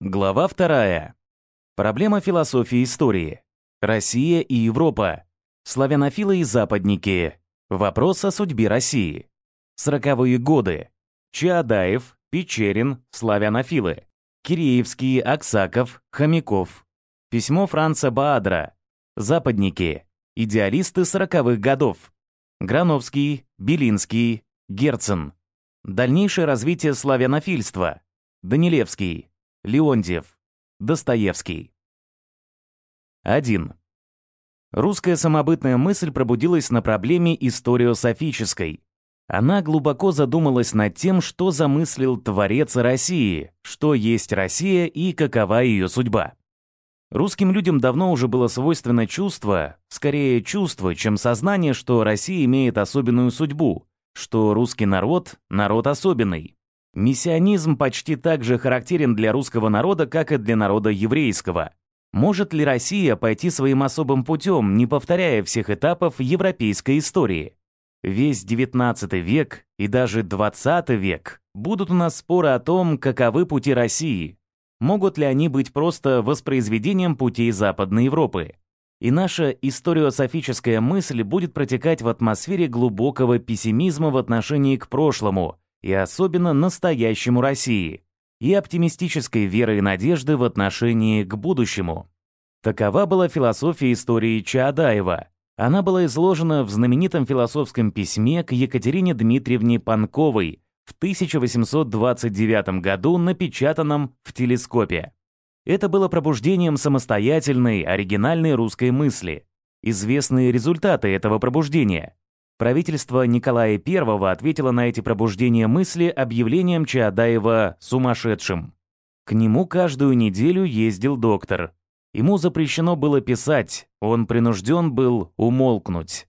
Глава вторая. Проблема философии истории. Россия и Европа. Славянофилы и западники. Вопрос о судьбе России. Сороковые годы. Чаадаев, Печерин, славянофилы. Киреевский, Аксаков, Хомяков. Письмо Франца Баадра. Западники. Идеалисты сороковых годов. Грановский, Белинский, Герцен. Дальнейшее развитие славянофильства. Данилевский. Леонтьев. Достоевский. 1. Русская самобытная мысль пробудилась на проблеме историософической. Она глубоко задумалась над тем, что замыслил Творец России, что есть Россия и какова ее судьба. Русским людям давно уже было свойственно чувство, скорее чувство, чем сознание, что Россия имеет особенную судьбу, что русский народ — народ особенный. Миссионизм почти так же характерен для русского народа, как и для народа еврейского. Может ли Россия пойти своим особым путем, не повторяя всех этапов европейской истории? Весь XIX век и даже XX век будут у нас споры о том, каковы пути России. Могут ли они быть просто воспроизведением путей Западной Европы? И наша историософическая мысль будет протекать в атмосфере глубокого пессимизма в отношении к прошлому – и особенно настоящему России, и оптимистической веры и надежды в отношении к будущему. Такова была философия истории Чаадаева. Она была изложена в знаменитом философском письме к Екатерине Дмитриевне Панковой в 1829 году, напечатанном в телескопе. Это было пробуждением самостоятельной, оригинальной русской мысли. Известные результаты этого пробуждения. Правительство Николая I ответило на эти пробуждения мысли объявлением Чаадаева «сумасшедшим». К нему каждую неделю ездил доктор. Ему запрещено было писать, он принужден был умолкнуть.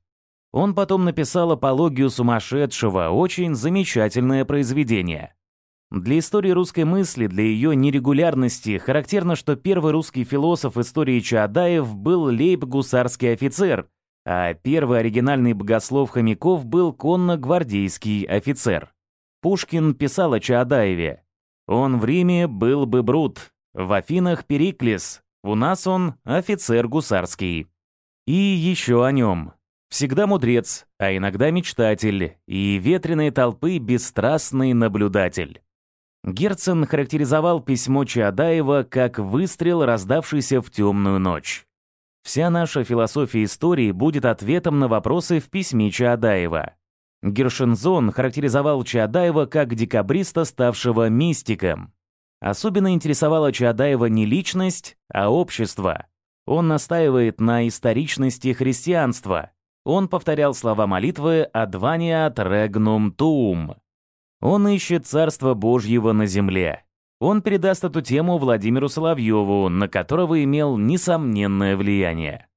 Он потом написал апологию сумасшедшего, очень замечательное произведение. Для истории русской мысли, для ее нерегулярности, характерно, что первый русский философ истории Чаадаев был лейб-гусарский офицер – а первый оригинальный богослов Хомяков был конно-гвардейский офицер. Пушкин писал о Чаадаеве. «Он в Риме был бы Брут, в Афинах Периклес, у нас он офицер гусарский». И еще о нем. Всегда мудрец, а иногда мечтатель, и ветреной толпы бесстрастный наблюдатель. Герцен характеризовал письмо Чаадаева как выстрел, раздавшийся в темную ночь. Вся наша философия истории будет ответом на вопросы в письме Чаадаева. Гершензон характеризовал Чаадаева как декабриста, ставшего мистиком. Особенно интересовала Чаадаева не личность, а общество. Он настаивает на историчности христианства. Он повторял слова молитвы «Адваниат регнум туум». Он ищет Царство Божьего на земле. Он передаст эту тему Владимиру Соловьеву, на которого имел несомненное влияние.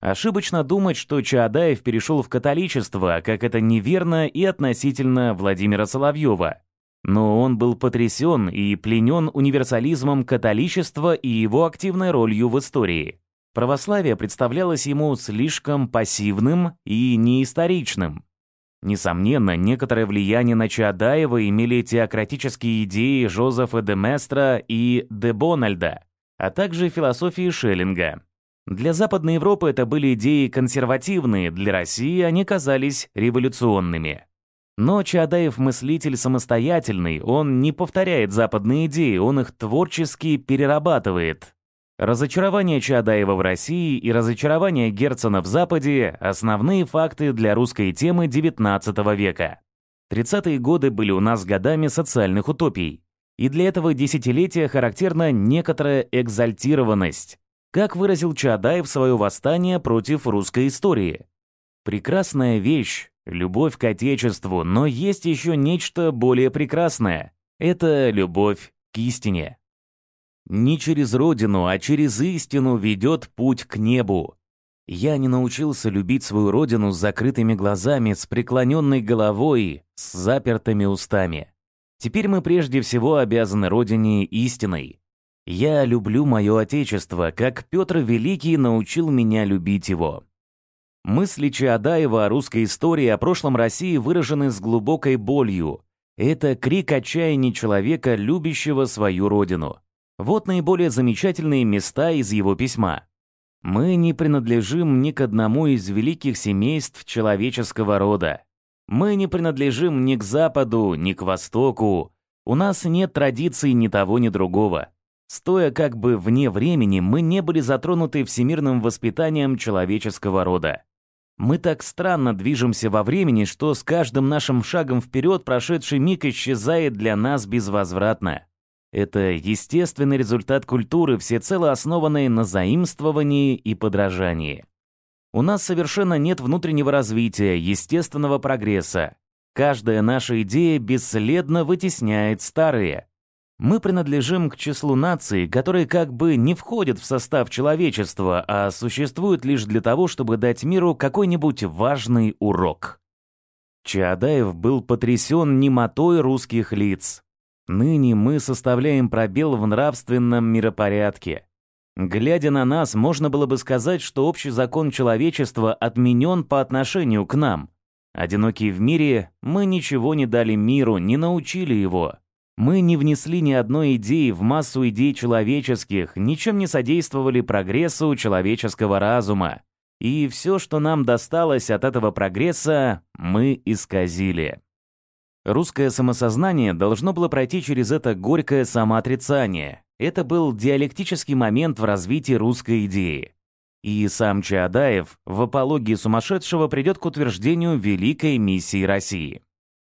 Ошибочно думать, что Чаадаев перешел в католичество, как это неверно и относительно Владимира Соловьева. Но он был потрясен и пленен универсализмом католичества и его активной ролью в истории. Православие представлялось ему слишком пассивным и неисторичным. Несомненно, некоторое влияние на Чаадаева имели теократические идеи Жозефа де Местра и де Бональда, а также философии Шеллинга. Для Западной Европы это были идеи консервативные, для России они казались революционными. Но Чаадаев мыслитель самостоятельный, он не повторяет западные идеи, он их творчески перерабатывает, Разочарование Чадаева в России и разочарование Герцена в Западе – основные факты для русской темы XIX века. 30-е годы были у нас годами социальных утопий. И для этого десятилетия характерна некоторая экзальтированность. Как выразил Чадаев свое восстание против русской истории. Прекрасная вещь, любовь к Отечеству, но есть еще нечто более прекрасное. Это любовь к истине. Не через родину, а через истину ведет путь к небу. Я не научился любить свою родину с закрытыми глазами, с преклоненной головой, с запертыми устами. Теперь мы прежде всего обязаны родине истиной. Я люблю мое отечество, как Петр Великий научил меня любить его. Мысли Чаадаева о русской истории о прошлом России выражены с глубокой болью. Это крик отчаяния человека, любящего свою родину. Вот наиболее замечательные места из его письма. «Мы не принадлежим ни к одному из великих семейств человеческого рода. Мы не принадлежим ни к Западу, ни к Востоку. У нас нет традиций ни того, ни другого. Стоя как бы вне времени, мы не были затронуты всемирным воспитанием человеческого рода. Мы так странно движемся во времени, что с каждым нашим шагом вперед прошедший миг исчезает для нас безвозвратно. Это естественный результат культуры, всецело основанной на заимствовании и подражании. У нас совершенно нет внутреннего развития, естественного прогресса. Каждая наша идея бесследно вытесняет старые. Мы принадлежим к числу наций, которые как бы не входят в состав человечества, а существуют лишь для того, чтобы дать миру какой-нибудь важный урок. Чаадаев был потрясен немотой русских лиц. Ныне мы составляем пробел в нравственном миропорядке. Глядя на нас, можно было бы сказать, что общий закон человечества отменен по отношению к нам. Одинокие в мире, мы ничего не дали миру, не научили его. Мы не внесли ни одной идеи в массу идей человеческих, ничем не содействовали прогрессу человеческого разума. И все, что нам досталось от этого прогресса, мы исказили. Русское самосознание должно было пройти через это горькое самоотрицание. Это был диалектический момент в развитии русской идеи. И сам Чаадаев в апологии сумасшедшего придет к утверждению великой миссии России.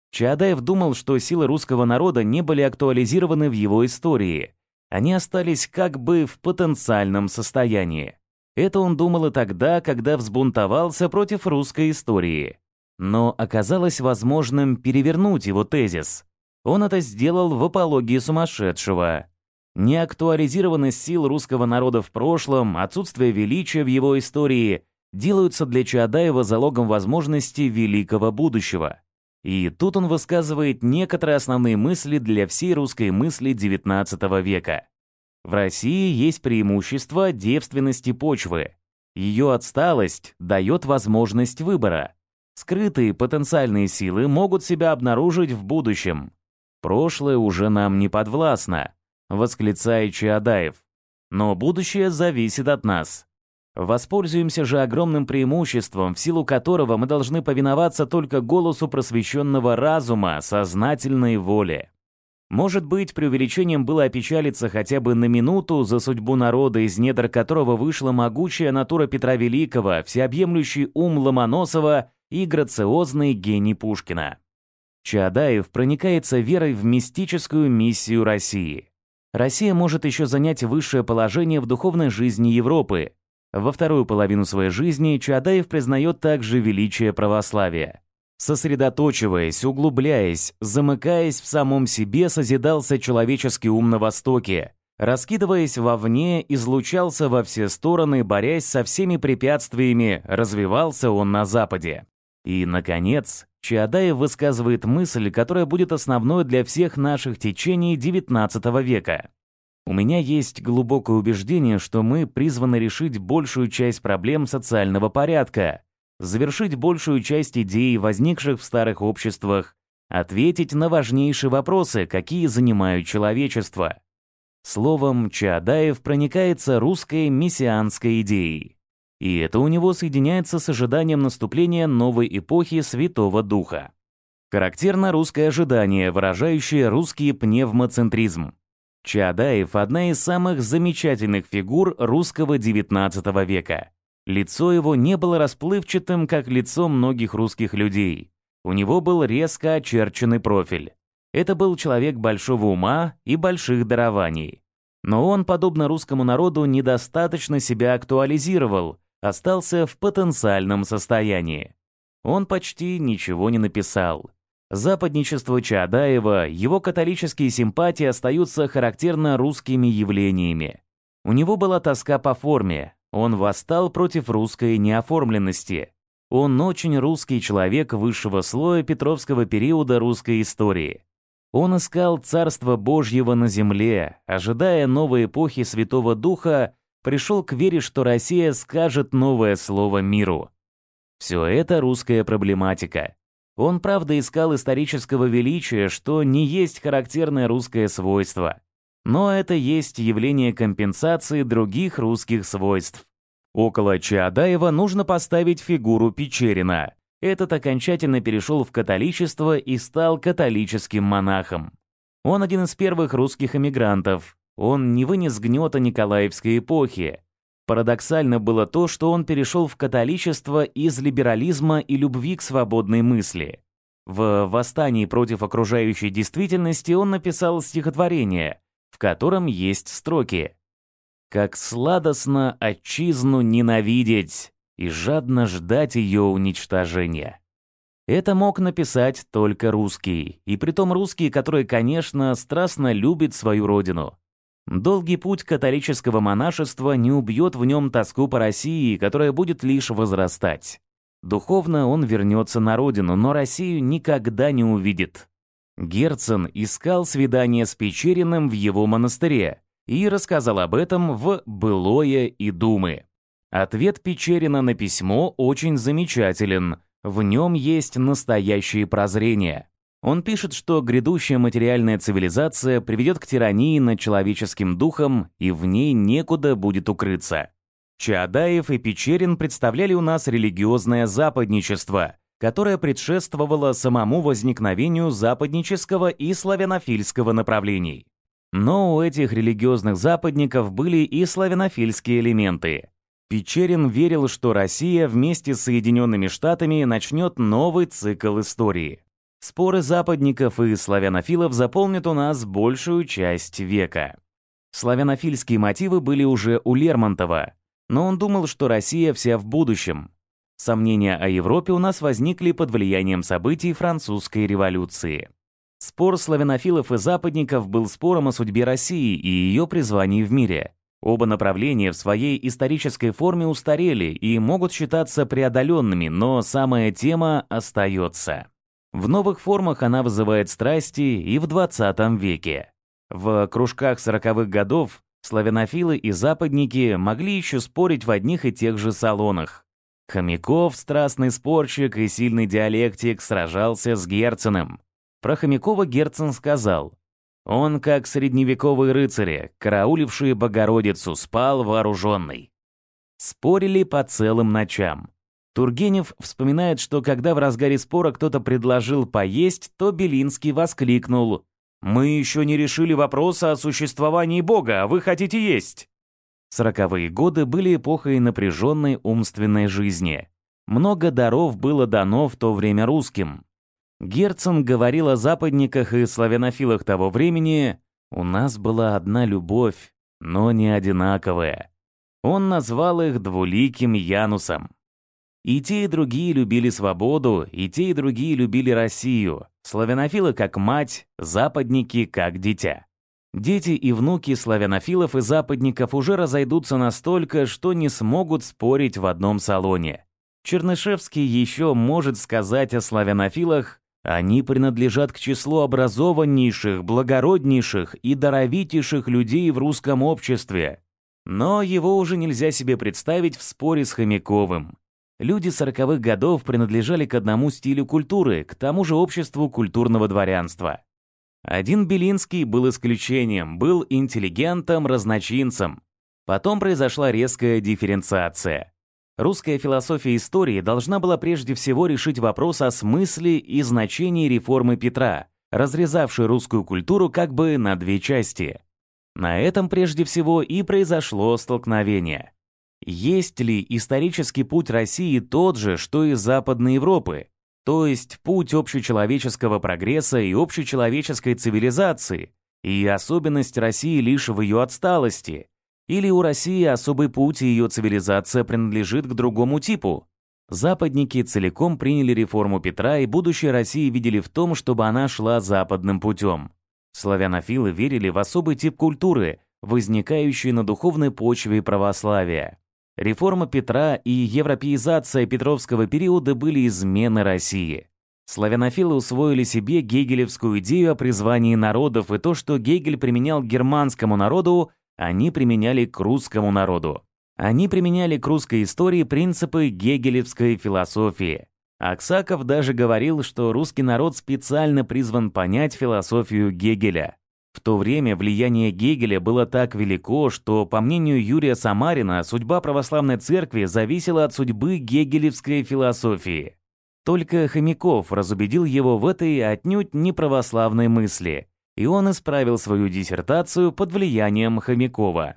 Чаадаев думал, что силы русского народа не были актуализированы в его истории. Они остались как бы в потенциальном состоянии. Это он думал и тогда, когда взбунтовался против русской истории. Но оказалось возможным перевернуть его тезис. Он это сделал в апологии сумасшедшего. Неактуализированность сил русского народа в прошлом, отсутствие величия в его истории делаются для Чаадаева залогом возможности великого будущего. И тут он высказывает некоторые основные мысли для всей русской мысли XIX века. В России есть преимущество девственности почвы. Ее отсталость дает возможность выбора. Скрытые потенциальные силы могут себя обнаружить в будущем. Прошлое уже нам не подвластно, восклицает Чаадаев. Но будущее зависит от нас. Воспользуемся же огромным преимуществом, в силу которого мы должны повиноваться только голосу просвещенного разума, сознательной воли. Может быть, преувеличением было опечалиться хотя бы на минуту за судьбу народа, из недр которого вышла могучая натура Петра Великого, всеобъемлющий ум Ломоносова и грациозный гений Пушкина. Чаадаев проникается верой в мистическую миссию России. Россия может еще занять высшее положение в духовной жизни Европы, во вторую половину своей жизни Чаадаев признает также величие православия. Сосредоточиваясь, углубляясь, замыкаясь в самом себе, созидался человеческий ум на Востоке. Раскидываясь вовне, излучался во все стороны, борясь со всеми препятствиями, развивался он на Западе. И, наконец, Чаадаев высказывает мысль, которая будет основной для всех наших течений XIX века. У меня есть глубокое убеждение, что мы призваны решить большую часть проблем социального порядка, завершить большую часть идей, возникших в старых обществах, ответить на важнейшие вопросы, какие занимают человечество. Словом, Чаадаев проникается русской мессианской идеей. И это у него соединяется с ожиданием наступления новой эпохи Святого Духа. Характерно русское ожидание, выражающее русский пневмоцентризм. Чаадаев – одна из самых замечательных фигур русского XIX века. Лицо его не было расплывчатым, как лицо многих русских людей. У него был резко очерченный профиль. Это был человек большого ума и больших дарований. Но он, подобно русскому народу, недостаточно себя актуализировал, остался в потенциальном состоянии. Он почти ничего не написал. Западничество Чаадаева, его католические симпатии остаются характерно русскими явлениями. У него была тоска по форме, он восстал против русской неоформленности. Он очень русский человек высшего слоя Петровского периода русской истории. Он искал Царство Божьего на земле, ожидая новой эпохи Святого Духа, пришел к вере, что Россия скажет новое слово миру. Все это русская проблематика. Он, правда, искал исторического величия, что не есть характерное русское свойство. Но это есть явление компенсации других русских свойств. Около Чаадаева нужно поставить фигуру Печерина. Этот окончательно перешел в католичество и стал католическим монахом. Он один из первых русских эмигрантов. Он не вынес гнета Николаевской эпохи. Парадоксально было то, что он перешел в католичество из либерализма и любви к свободной мысли. В «Восстании против окружающей действительности» он написал стихотворение, в котором есть строки как сладостно отчизну ненавидеть и жадно ждать ее уничтожения. Это мог написать только русский, и притом русский, который, конечно, страстно любит свою родину. Долгий путь католического монашества не убьет в нем тоску по России, которая будет лишь возрастать. Духовно он вернется на родину, но Россию никогда не увидит. Герцен искал свидание с Печериным в его монастыре, и рассказал об этом в «Былое и думы». Ответ Печерина на письмо очень замечателен. В нем есть настоящее прозрение. Он пишет, что грядущая материальная цивилизация приведет к тирании над человеческим духом, и в ней некуда будет укрыться. Чаадаев и Печерин представляли у нас религиозное западничество, которое предшествовало самому возникновению западнического и славянофильского направлений. Но у этих религиозных западников были и славянофильские элементы. Печерин верил, что Россия вместе с Соединенными Штатами начнет новый цикл истории. Споры западников и славянофилов заполнят у нас большую часть века. Славянофильские мотивы были уже у Лермонтова, но он думал, что Россия вся в будущем. Сомнения о Европе у нас возникли под влиянием событий французской революции. Спор славянофилов и западников был спором о судьбе России и ее призвании в мире. Оба направления в своей исторической форме устарели и могут считаться преодоленными, но самая тема остается. В новых формах она вызывает страсти и в 20 веке. В кружках 40-х годов славянофилы и западники могли еще спорить в одних и тех же салонах. Хомяков, страстный спорщик и сильный диалектик, сражался с Герценом. Про Хомякова Герцен сказал, «Он, как средневековые рыцари, караулившие Богородицу, спал вооруженный». Спорили по целым ночам. Тургенев вспоминает, что когда в разгаре спора кто-то предложил поесть, то Белинский воскликнул «Мы еще не решили вопроса о существовании Бога, а вы хотите есть!» Сороковые годы были эпохой напряженной умственной жизни. Много даров было дано в то время русским. Герцен говорил о западниках и славянофилах того времени «У нас была одна любовь, но не одинаковая». Он назвал их двуликим Янусом. И те, и другие любили свободу, и те, и другие любили Россию. Славянофилы как мать, западники как дитя. Дети и внуки славянофилов и западников уже разойдутся настолько, что не смогут спорить в одном салоне. Чернышевский еще может сказать о славянофилах они принадлежат к числу образованнейших, благороднейших и даровитейших людей в русском обществе. Но его уже нельзя себе представить в споре с Хомяковым. Люди сороковых годов принадлежали к одному стилю культуры, к тому же обществу культурного дворянства. Один Белинский был исключением, был интеллигентом-разночинцем. Потом произошла резкая дифференциация. Русская философия истории должна была прежде всего решить вопрос о смысле и значении реформы Петра, разрезавшей русскую культуру как бы на две части. На этом прежде всего и произошло столкновение. Есть ли исторический путь России тот же, что и Западной Европы, то есть путь общечеловеческого прогресса и общечеловеческой цивилизации, и особенность России лишь в ее отсталости, или у России особый путь и ее цивилизация принадлежит к другому типу? Западники целиком приняли реформу Петра и будущее России видели в том, чтобы она шла западным путем. Славянофилы верили в особый тип культуры, возникающий на духовной почве православия. Реформа Петра и европеизация Петровского периода были измены России. Славянофилы усвоили себе гегелевскую идею о призвании народов и то, что Гегель применял к германскому народу, они применяли к русскому народу. Они применяли к русской истории принципы гегелевской философии. Аксаков даже говорил, что русский народ специально призван понять философию Гегеля. То время влияние Гегеля было так велико, что, по мнению Юрия Самарина, судьба православной церкви зависела от судьбы гегелевской философии. Только Хомяков разубедил его в этой отнюдь неправославной мысли, и он исправил свою диссертацию под влиянием Хомякова.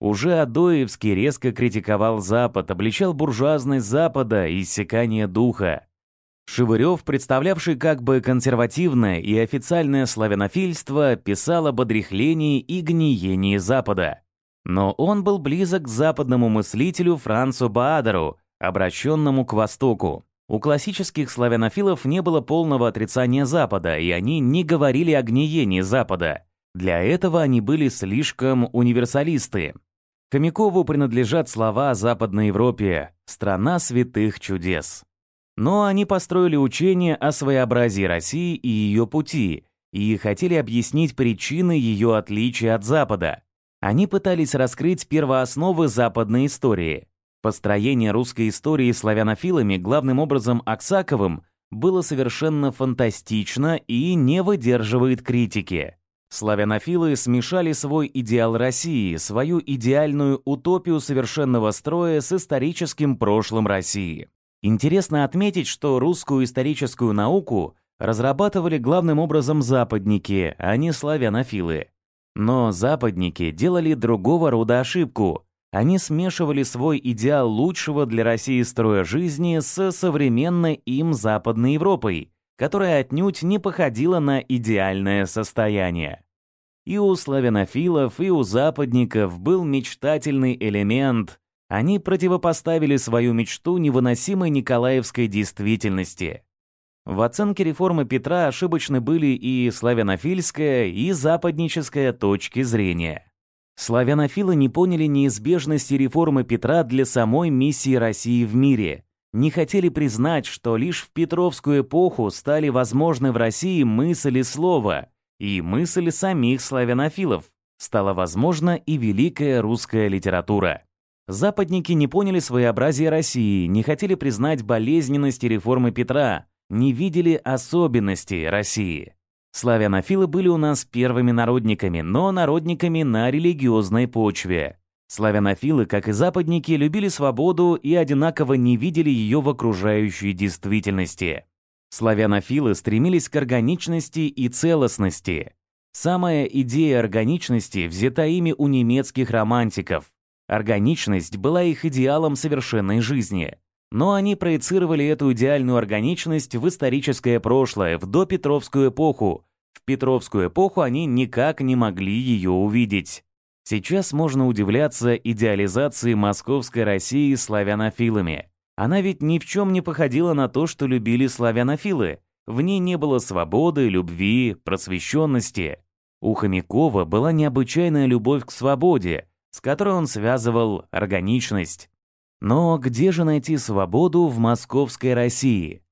Уже Адоевский резко критиковал Запад, обличал буржуазность Запада и иссякание духа. Шевырев, представлявший как бы консервативное и официальное славянофильство, писал об одряхлении и гниении Запада. Но он был близок к западному мыслителю Францу Баадеру, обращенному к Востоку. У классических славянофилов не было полного отрицания Запада, и они не говорили о гниении Запада. Для этого они были слишком универсалисты. Хомякову принадлежат слова о Западной Европе «страна святых чудес». Но они построили учение о своеобразии России и ее пути, и хотели объяснить причины ее отличия от Запада. Они пытались раскрыть первоосновы западной истории. Построение русской истории славянофилами, главным образом Аксаковым, было совершенно фантастично и не выдерживает критики. Славянофилы смешали свой идеал России, свою идеальную утопию совершенного строя с историческим прошлым России. Интересно отметить, что русскую историческую науку разрабатывали главным образом западники, а не славянофилы. Но западники делали другого рода ошибку. Они смешивали свой идеал лучшего для России строя жизни с современной им Западной Европой, которая отнюдь не походила на идеальное состояние. И у славянофилов, и у западников был мечтательный элемент, они противопоставили свою мечту невыносимой николаевской действительности. В оценке реформы Петра ошибочны были и славянофильская, и западническая точки зрения. Славянофилы не поняли неизбежности реформы Петра для самой миссии России в мире, не хотели признать, что лишь в Петровскую эпоху стали возможны в России мысль и слово, и мысль самих славянофилов, стала возможна и великая русская литература. Западники не поняли своеобразие России, не хотели признать болезненности реформы Петра, не видели особенностей России. Славянофилы были у нас первыми народниками, но народниками на религиозной почве. Славянофилы, как и западники, любили свободу и одинаково не видели ее в окружающей действительности. Славянофилы стремились к органичности и целостности. Самая идея органичности взята ими у немецких романтиков. Органичность была их идеалом совершенной жизни. Но они проецировали эту идеальную органичность в историческое прошлое, в допетровскую эпоху. В Петровскую эпоху они никак не могли ее увидеть. Сейчас можно удивляться идеализации московской России славянофилами. Она ведь ни в чем не походила на то, что любили славянофилы. В ней не было свободы, любви, просвещенности. У Хомякова была необычайная любовь к свободе, с которой он связывал органичность. Но где же найти свободу в московской России?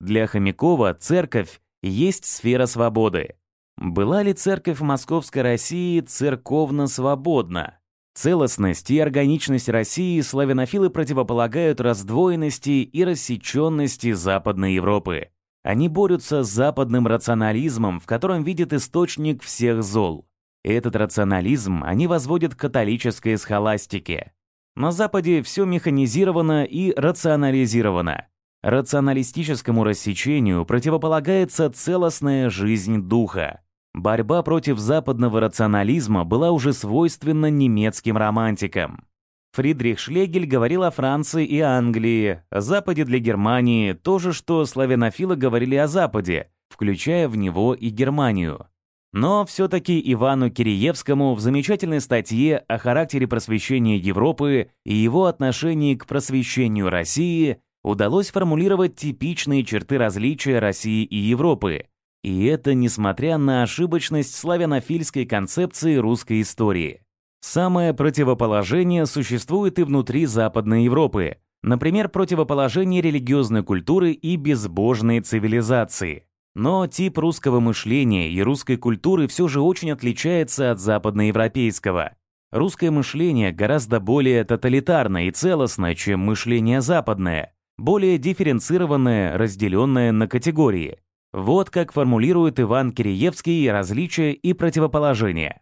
Для Хомякова церковь есть сфера свободы. Была ли церковь в московской России церковно-свободна? Целостность и органичность России славянофилы противополагают раздвоенности и рассеченности Западной Европы. Они борются с западным рационализмом, в котором видят источник всех зол. Этот рационализм они возводят к католической схоластике. На Западе все механизировано и рационализировано. Рационалистическому рассечению противополагается целостная жизнь духа. Борьба против западного рационализма была уже свойственна немецким романтикам. Фридрих Шлегель говорил о Франции и Англии, о Западе для Германии, то же, что славянофилы говорили о Западе, включая в него и Германию. Но все-таки Ивану Киреевскому в замечательной статье о характере просвещения Европы и его отношении к просвещению России удалось формулировать типичные черты различия России и Европы. И это несмотря на ошибочность славянофильской концепции русской истории. Самое противоположение существует и внутри Западной Европы, например, противоположение религиозной культуры и безбожной цивилизации. Но тип русского мышления и русской культуры все же очень отличается от западноевропейского. Русское мышление гораздо более тоталитарно и целостно, чем мышление западное, более дифференцированное, разделенное на категории. Вот как формулирует Иван Киреевский различия и противоположения.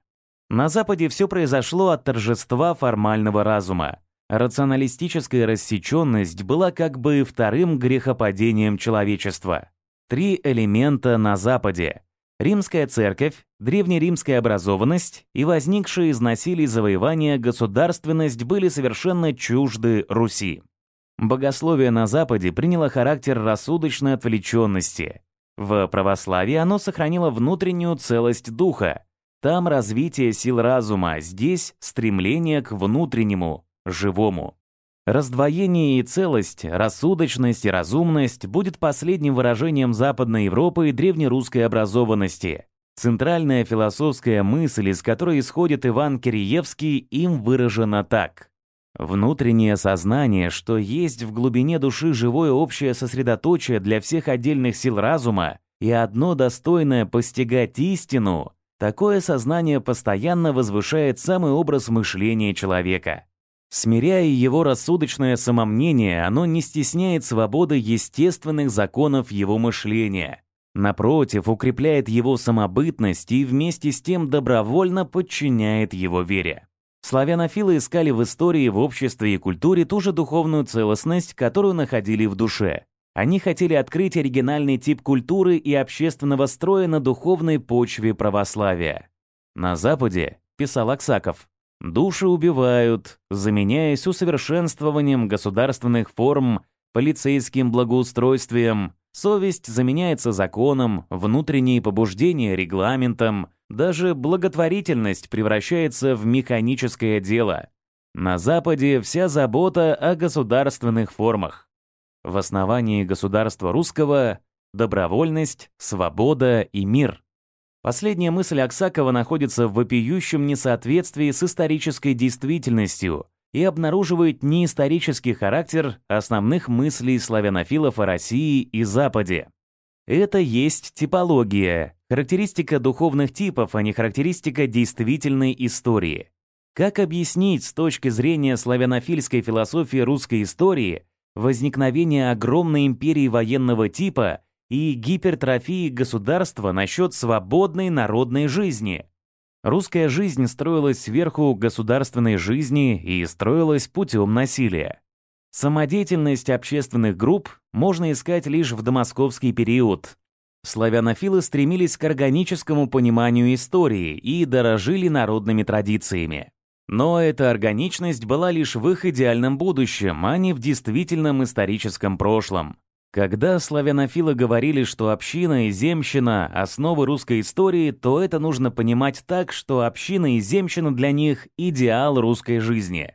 На Западе все произошло от торжества формального разума. Рационалистическая рассеченность была как бы вторым грехопадением человечества. Три элемента на Западе – Римская церковь, древнеримская образованность и возникшие из насилий завоевания государственность были совершенно чужды Руси. Богословие на Западе приняло характер рассудочной отвлеченности. В православии оно сохранило внутреннюю целость духа, там развитие сил разума, здесь стремление к внутреннему, живому. Раздвоение и целость, рассудочность и разумность будет последним выражением Западной Европы и древнерусской образованности. Центральная философская мысль, из которой исходит Иван Киреевский, им выражена так. Внутреннее сознание, что есть в глубине души живое общее сосредоточие для всех отдельных сил разума и одно достойное постигать истину, Такое сознание постоянно возвышает самый образ мышления человека. Смиряя его рассудочное самомнение, оно не стесняет свободы естественных законов его мышления. Напротив, укрепляет его самобытность и вместе с тем добровольно подчиняет его вере. Славянофилы искали в истории, в обществе и культуре ту же духовную целостность, которую находили в душе. Они хотели открыть оригинальный тип культуры и общественного строя на духовной почве православия. На Западе, писал Аксаков, души убивают, заменяясь усовершенствованием государственных форм, полицейским благоустройствием, совесть заменяется законом, внутренние побуждения регламентом, даже благотворительность превращается в механическое дело. На Западе вся забота о государственных формах. В основании государства русского – добровольность, свобода и мир. Последняя мысль Аксакова находится в вопиющем несоответствии с исторической действительностью и обнаруживает неисторический характер основных мыслей славянофилов о России и Западе. Это есть типология, характеристика духовных типов, а не характеристика действительной истории. Как объяснить с точки зрения славянофильской философии русской истории возникновение огромной империи военного типа и гипертрофии государства насчет свободной народной жизни. Русская жизнь строилась сверху государственной жизни и строилась путем насилия. Самодеятельность общественных групп можно искать лишь в домосковский период. Славянофилы стремились к органическому пониманию истории и дорожили народными традициями. Но эта органичность была лишь в их идеальном будущем, а не в действительном историческом прошлом. Когда славянофилы говорили, что община и земщина — основы русской истории, то это нужно понимать так, что община и земщина для них — идеал русской жизни.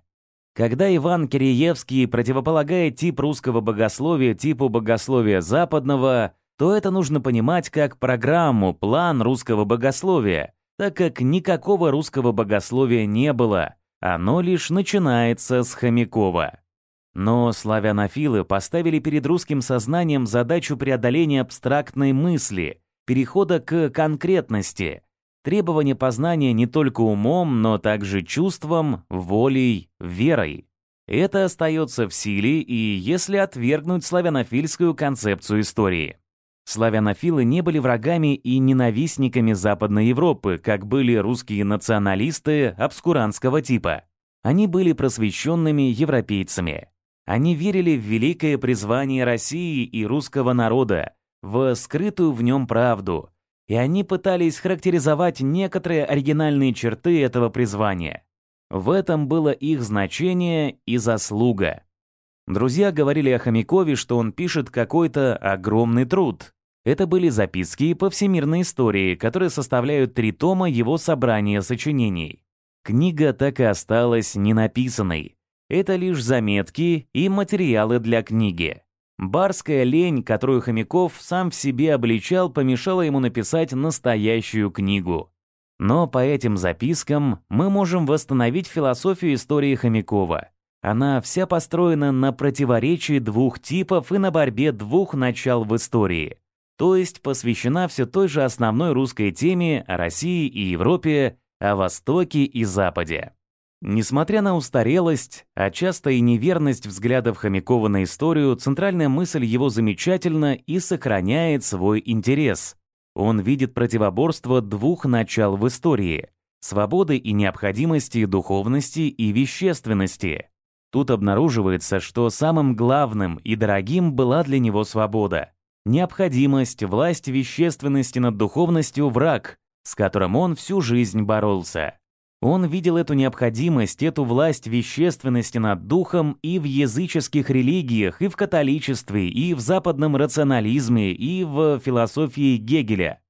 Когда Иван Киреевский противополагает тип русского богословия типу богословия западного, то это нужно понимать как программу, план русского богословия, так как никакого русского богословия не было, оно лишь начинается с Хомякова. Но славянофилы поставили перед русским сознанием задачу преодоления абстрактной мысли, перехода к конкретности, требования познания не только умом, но также чувством, волей, верой. Это остается в силе и если отвергнуть славянофильскую концепцию истории. Славянофилы не были врагами и ненавистниками Западной Европы, как были русские националисты обскуранского типа. Они были просвещенными европейцами. Они верили в великое призвание России и русского народа, в скрытую в нем правду, и они пытались характеризовать некоторые оригинальные черты этого призвания. В этом было их значение и заслуга. Друзья говорили о Хомякове, что он пишет какой-то огромный труд. Это были записки по всемирной истории, которые составляют три тома его собрания сочинений. Книга так и осталась ненаписанной. Это лишь заметки и материалы для книги. Барская лень, которую Хомяков сам в себе обличал, помешала ему написать настоящую книгу. Но по этим запискам мы можем восстановить философию истории Хомякова. Она вся построена на противоречии двух типов и на борьбе двух начал в истории то есть посвящена все той же основной русской теме о России и Европе, о Востоке и Западе. Несмотря на устарелость, а часто и неверность взглядов Хомякова на историю, центральная мысль его замечательна и сохраняет свой интерес. Он видит противоборство двух начал в истории — свободы и необходимости, духовности и вещественности. Тут обнаруживается, что самым главным и дорогим была для него свобода. Необходимость, власть вещественности над духовностью — враг, с которым он всю жизнь боролся. Он видел эту необходимость, эту власть вещественности над духом и в языческих религиях, и в католичестве, и в западном рационализме, и в философии Гегеля.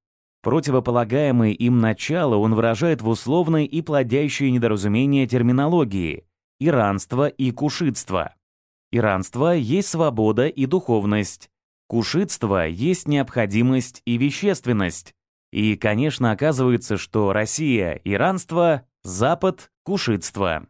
Противополагаемые им начало он выражает в условной и плодящей недоразумение терминологии – иранство и кушитство. Иранство есть свобода и духовность. Кушитство есть необходимость и вещественность. И, конечно, оказывается, что Россия – иранство, Запад – кушитство.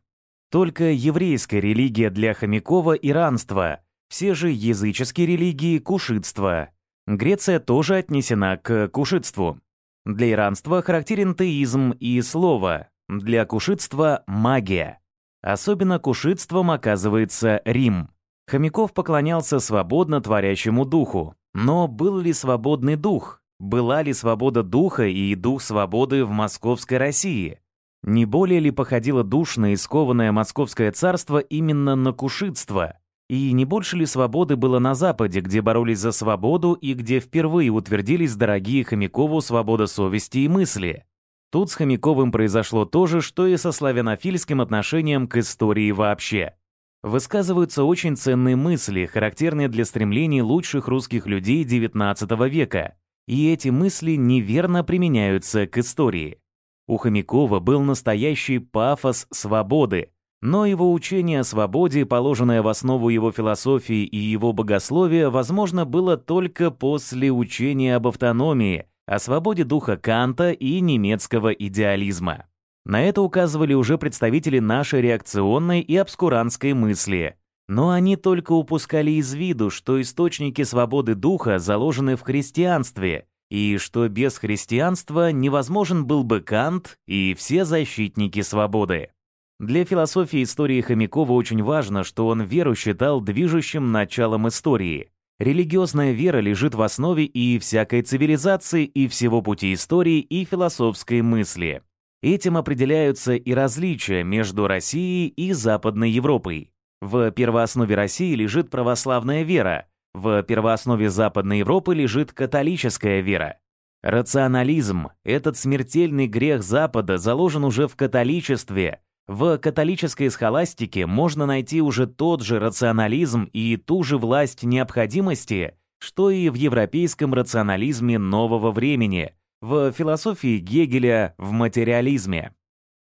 Только еврейская религия для Хомякова – иранство, все же языческие религии – кушитство. Греция тоже отнесена к кушитству. Для иранства характерен теизм и слово, для кушитства – магия. Особенно кушитством оказывается Рим. Хомяков поклонялся свободно творящему духу. Но был ли свободный дух? Была ли свобода духа и дух свободы в московской России? Не более ли походило душное и скованное московское царство именно на кушитство? И не больше ли свободы было на Западе, где боролись за свободу и где впервые утвердились дорогие Хомякову свобода совести и мысли? Тут с Хомяковым произошло то же, что и со славянофильским отношением к истории вообще. Высказываются очень ценные мысли, характерные для стремлений лучших русских людей XIX века, и эти мысли неверно применяются к истории. У Хомякова был настоящий пафос свободы, но его учение о свободе, положенное в основу его философии и его богословия, возможно, было только после учения об автономии, о свободе духа Канта и немецкого идеализма. На это указывали уже представители нашей реакционной и обскурантской мысли. Но они только упускали из виду, что источники свободы духа заложены в христианстве, и что без христианства невозможен был бы Кант и все защитники свободы. Для философии истории Хомякова очень важно, что он веру считал движущим началом истории. Религиозная вера лежит в основе и всякой цивилизации, и всего пути истории, и философской мысли. Этим определяются и различия между Россией и Западной Европой. В первооснове России лежит православная вера, в первооснове Западной Европы лежит католическая вера. Рационализм, этот смертельный грех Запада, заложен уже в католичестве. В католической схоластике можно найти уже тот же рационализм и ту же власть необходимости, что и в европейском рационализме нового времени, в философии Гегеля, в материализме.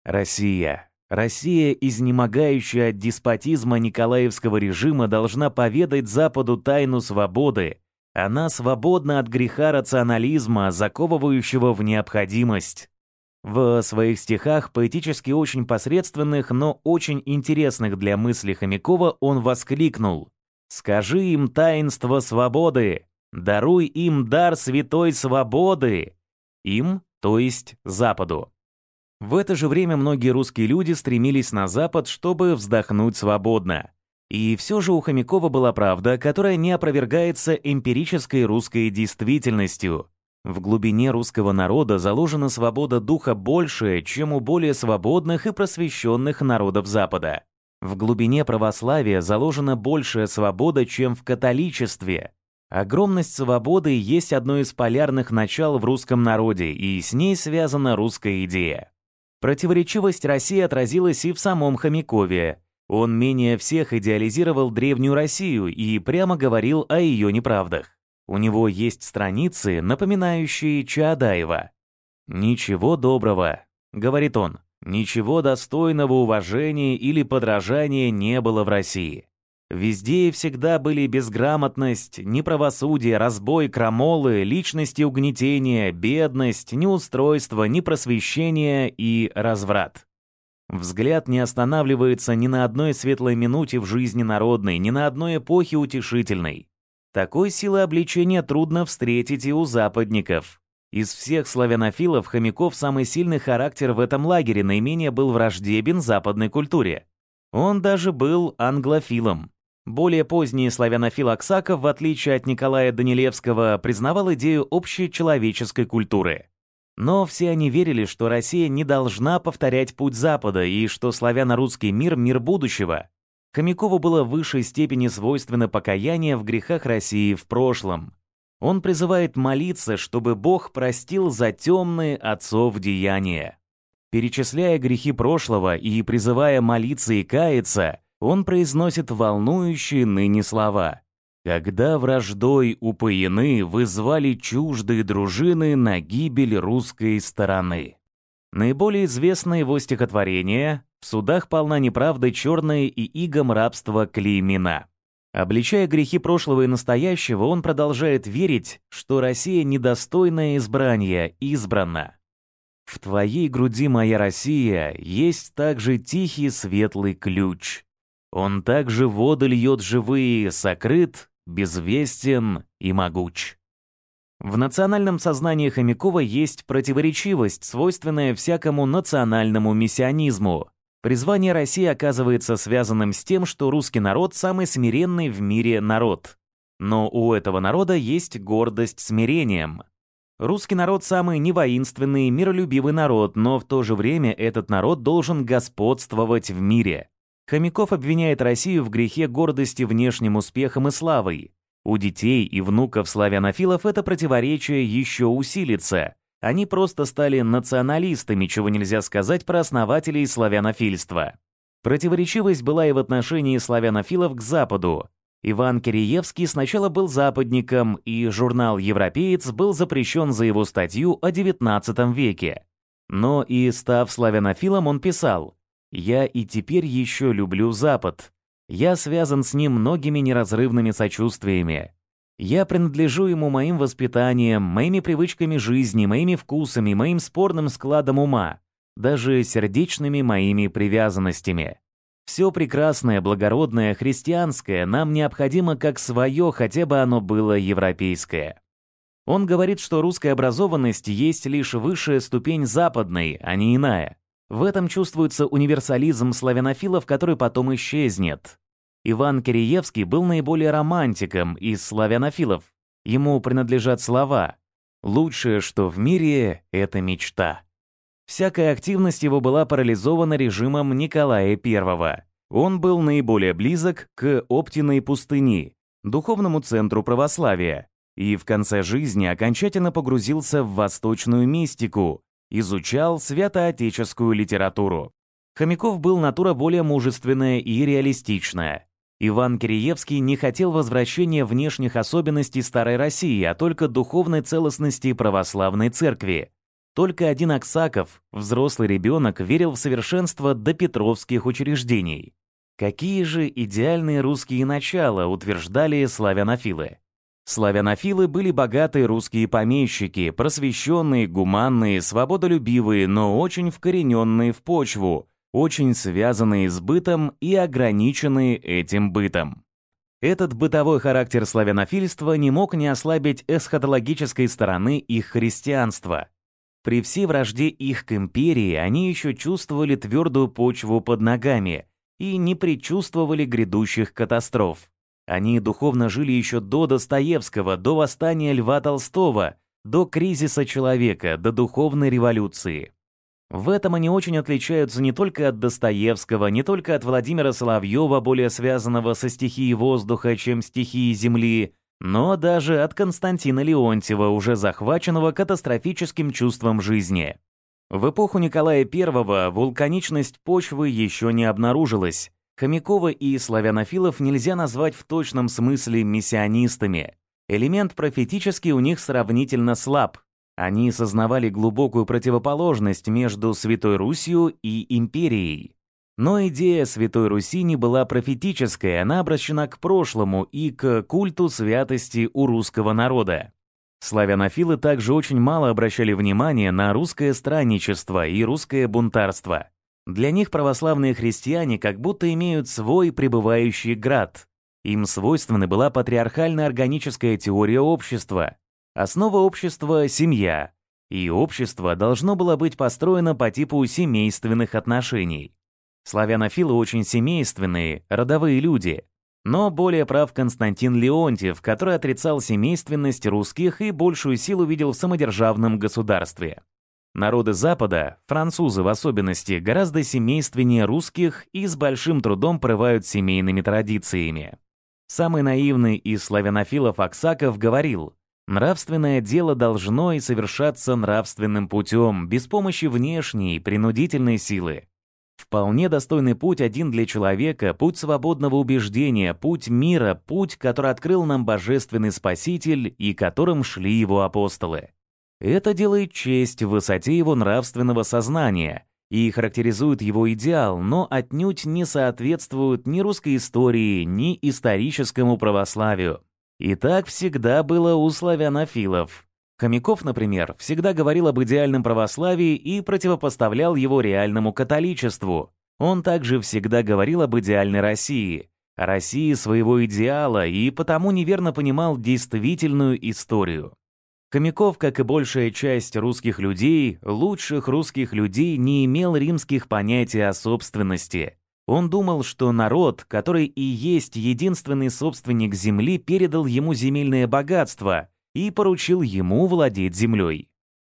Россия. Россия, изнемогающая от деспотизма Николаевского режима, должна поведать Западу тайну свободы. Она свободна от греха рационализма, заковывающего в необходимость. В своих стихах, поэтически очень посредственных, но очень интересных для мысли Хомякова, он воскликнул «Скажи им таинство свободы, даруй им дар святой свободы». Им, то есть Западу. В это же время многие русские люди стремились на Запад, чтобы вздохнуть свободно. И все же у Хомякова была правда, которая не опровергается эмпирической русской действительностью. В глубине русского народа заложена свобода духа больше, чем у более свободных и просвещенных народов Запада. В глубине православия заложена большая свобода, чем в католичестве. Огромность свободы есть одно из полярных начал в русском народе, и с ней связана русская идея. Противоречивость России отразилась и в самом Хомякове. Он менее всех идеализировал древнюю Россию и прямо говорил о ее неправдах. У него есть страницы, напоминающие Чаадаева. «Ничего доброго», — говорит он, — «ничего достойного уважения или подражания не было в России. Везде и всегда были безграмотность, неправосудие, разбой, крамолы, личности угнетения, бедность, неустройство, непросвещение и разврат. Взгляд не останавливается ни на одной светлой минуте в жизни народной, ни на одной эпохе утешительной. Такой силы обличения трудно встретить и у западников. Из всех славянофилов хомяков самый сильный характер в этом лагере наименее был враждебен западной культуре. Он даже был англофилом. Более поздний славянофил Аксаков, в отличие от Николая Данилевского, признавал идею общей человеческой культуры. Но все они верили, что Россия не должна повторять путь Запада и что славяно-русский мир — мир будущего. Хомякову было в высшей степени свойственно покаяние в грехах России в прошлом. Он призывает молиться, чтобы Бог простил за темные отцов деяния. Перечисляя грехи прошлого и призывая молиться и каяться, он произносит волнующие ныне слова. «Когда враждой упоены, вызвали чуждые дружины на гибель русской стороны». Наиболее известное его стихотворение «В судах полна неправды черная и игом рабства клеймена». Обличая грехи прошлого и настоящего, он продолжает верить, что Россия недостойное избрание избрана. В твоей груди, моя Россия, есть также тихий светлый ключ. Он также воды льет живые, сокрыт, безвестен и могуч. В национальном сознании Хомякова есть противоречивость, свойственная всякому национальному миссионизму. Призвание России оказывается связанным с тем, что русский народ – самый смиренный в мире народ. Но у этого народа есть гордость смирением. Русский народ – самый невоинственный, миролюбивый народ, но в то же время этот народ должен господствовать в мире. Хомяков обвиняет Россию в грехе гордости внешним успехом и славой. У детей и внуков славянофилов это противоречие еще усилится. Они просто стали националистами, чего нельзя сказать про основателей славянофильства. Противоречивость была и в отношении славянофилов к Западу. Иван Киреевский сначала был западником, и журнал «Европеец» был запрещен за его статью о XIX веке. Но и став славянофилом, он писал я и теперь еще люблю Запад. Я связан с ним многими неразрывными сочувствиями. Я принадлежу ему моим воспитанием, моими привычками жизни, моими вкусами, моим спорным складом ума, даже сердечными моими привязанностями. Все прекрасное, благородное, христианское нам необходимо как свое, хотя бы оно было европейское. Он говорит, что русская образованность есть лишь высшая ступень западной, а не иная. В этом чувствуется универсализм славянофилов, который потом исчезнет. Иван Киреевский был наиболее романтиком из славянофилов. Ему принадлежат слова «Лучшее, что в мире — это мечта». Всякая активность его была парализована режимом Николая I. Он был наиболее близок к Оптиной пустыни, духовному центру православия, и в конце жизни окончательно погрузился в восточную мистику, изучал святоотеческую литературу. Хомяков был натура более мужественная и реалистичная. Иван Киреевский не хотел возвращения внешних особенностей Старой России, а только духовной целостности православной церкви. Только один Аксаков, взрослый ребенок, верил в совершенство до петровских учреждений. Какие же идеальные русские начала утверждали славянофилы? Славянофилы были богатые русские помещики, просвещенные, гуманные, свободолюбивые, но очень вкорененные в почву, очень связанные с бытом и ограниченные этим бытом. Этот бытовой характер славянофильства не мог не ослабить эсхатологической стороны их христианства. При всей вражде их к империи они еще чувствовали твердую почву под ногами и не предчувствовали грядущих катастроф. Они духовно жили еще до Достоевского, до восстания Льва Толстого, до кризиса человека, до духовной революции. В этом они очень отличаются не только от Достоевского, не только от Владимира Соловьева, более связанного со стихией воздуха, чем стихией земли, но даже от Константина Леонтьева, уже захваченного катастрофическим чувством жизни. В эпоху Николая I вулканичность почвы еще не обнаружилась, Хомякова и славянофилов нельзя назвать в точном смысле миссионистами. Элемент профетический у них сравнительно слаб. Они сознавали глубокую противоположность между Святой Русью и империей. Но идея Святой Руси не была профетической, она обращена к прошлому и к культу святости у русского народа. Славянофилы также очень мало обращали внимание на русское странничество и русское бунтарство. Для них православные христиане как будто имеют свой пребывающий град. Им свойственна была патриархально-органическая теория общества. Основа общества — семья. и общество должно было быть построено по типу семейственных отношений. Славянофилы очень семейственные, родовые люди. Но более прав Константин Леонтьев, который отрицал семейственность русских и большую силу видел в самодержавном государстве. Народы Запада, французы в особенности, гораздо семейственнее русских и с большим трудом прорывают семейными традициями. Самый наивный из славянофилов Аксаков говорил, «Нравственное дело должно и совершаться нравственным путем, без помощи внешней, принудительной силы. Вполне достойный путь один для человека, путь свободного убеждения, путь мира, путь, который открыл нам Божественный Спаситель и которым шли его апостолы. Это делает честь высоте его нравственного сознания и характеризует его идеал, но отнюдь не соответствует ни русской истории, ни историческому православию. И так всегда было у славянофилов. Хомяков, например, всегда говорил об идеальном православии и противопоставлял его реальному католичеству. Он также всегда говорил об идеальной России, о России своего идеала и потому неверно понимал действительную историю. Хомяков, как и большая часть русских людей, лучших русских людей, не имел римских понятий о собственности. Он думал, что народ, который и есть единственный собственник земли, передал ему земельное богатство – и поручил ему владеть землей.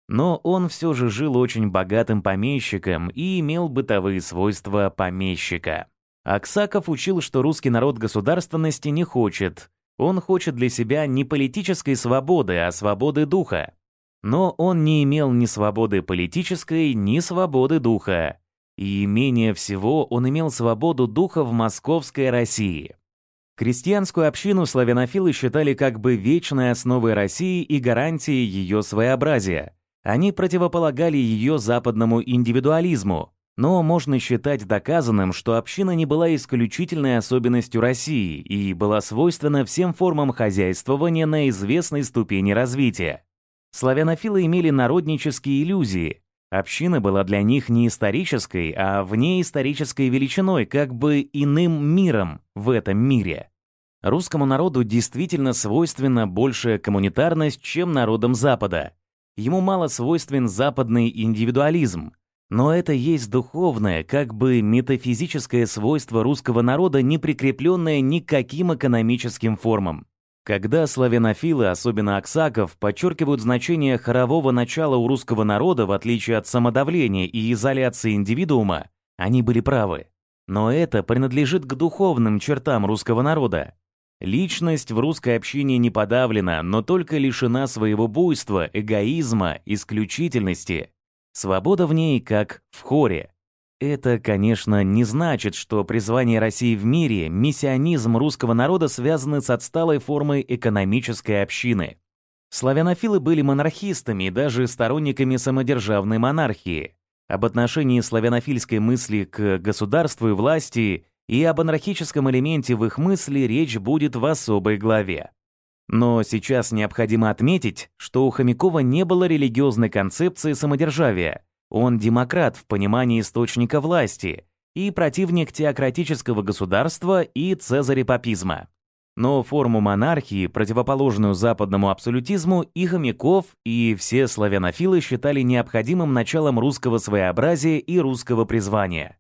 Но он все же жил очень богатым помещиком и имел бытовые свойства помещика. Аксаков учил, что русский народ государственности не хочет. Он хочет для себя не политической свободы, а свободы духа. Но он не имел ни свободы политической, ни свободы духа. И менее всего он имел свободу духа в московской России. Крестьянскую общину славянофилы считали как бы вечной основой России и гарантией ее своеобразия. Они противополагали ее западному индивидуализму, но можно считать доказанным, что община не была исключительной особенностью России и была свойственна всем формам хозяйствования на известной ступени развития. Славянофилы имели народнические иллюзии. Община была для них не исторической, а внеисторической величиной, как бы иным миром в этом мире. Русскому народу действительно свойственна большая коммунитарность, чем народам Запада. Ему мало свойствен западный индивидуализм. Но это есть духовное, как бы метафизическое свойство русского народа, не прикрепленное ни к каким экономическим формам. Когда славянофилы, особенно Аксаков, подчеркивают значение хорового начала у русского народа в отличие от самодавления и изоляции индивидуума, они были правы. Но это принадлежит к духовным чертам русского народа. Личность в русской общине не подавлена, но только лишена своего буйства, эгоизма, исключительности. Свобода в ней как в хоре. Это, конечно, не значит, что призвание России в мире, миссионизм русского народа связаны с отсталой формой экономической общины. Славянофилы были монархистами и даже сторонниками самодержавной монархии. Об отношении славянофильской мысли к государству и власти и об анархическом элементе в их мысли речь будет в особой главе. Но сейчас необходимо отметить, что у Хомякова не было религиозной концепции самодержавия. Он демократ в понимании источника власти и противник теократического государства и цезарепапизма. Но форму монархии, противоположную западному абсолютизму, и Хомяков, и все славянофилы считали необходимым началом русского своеобразия и русского призвания.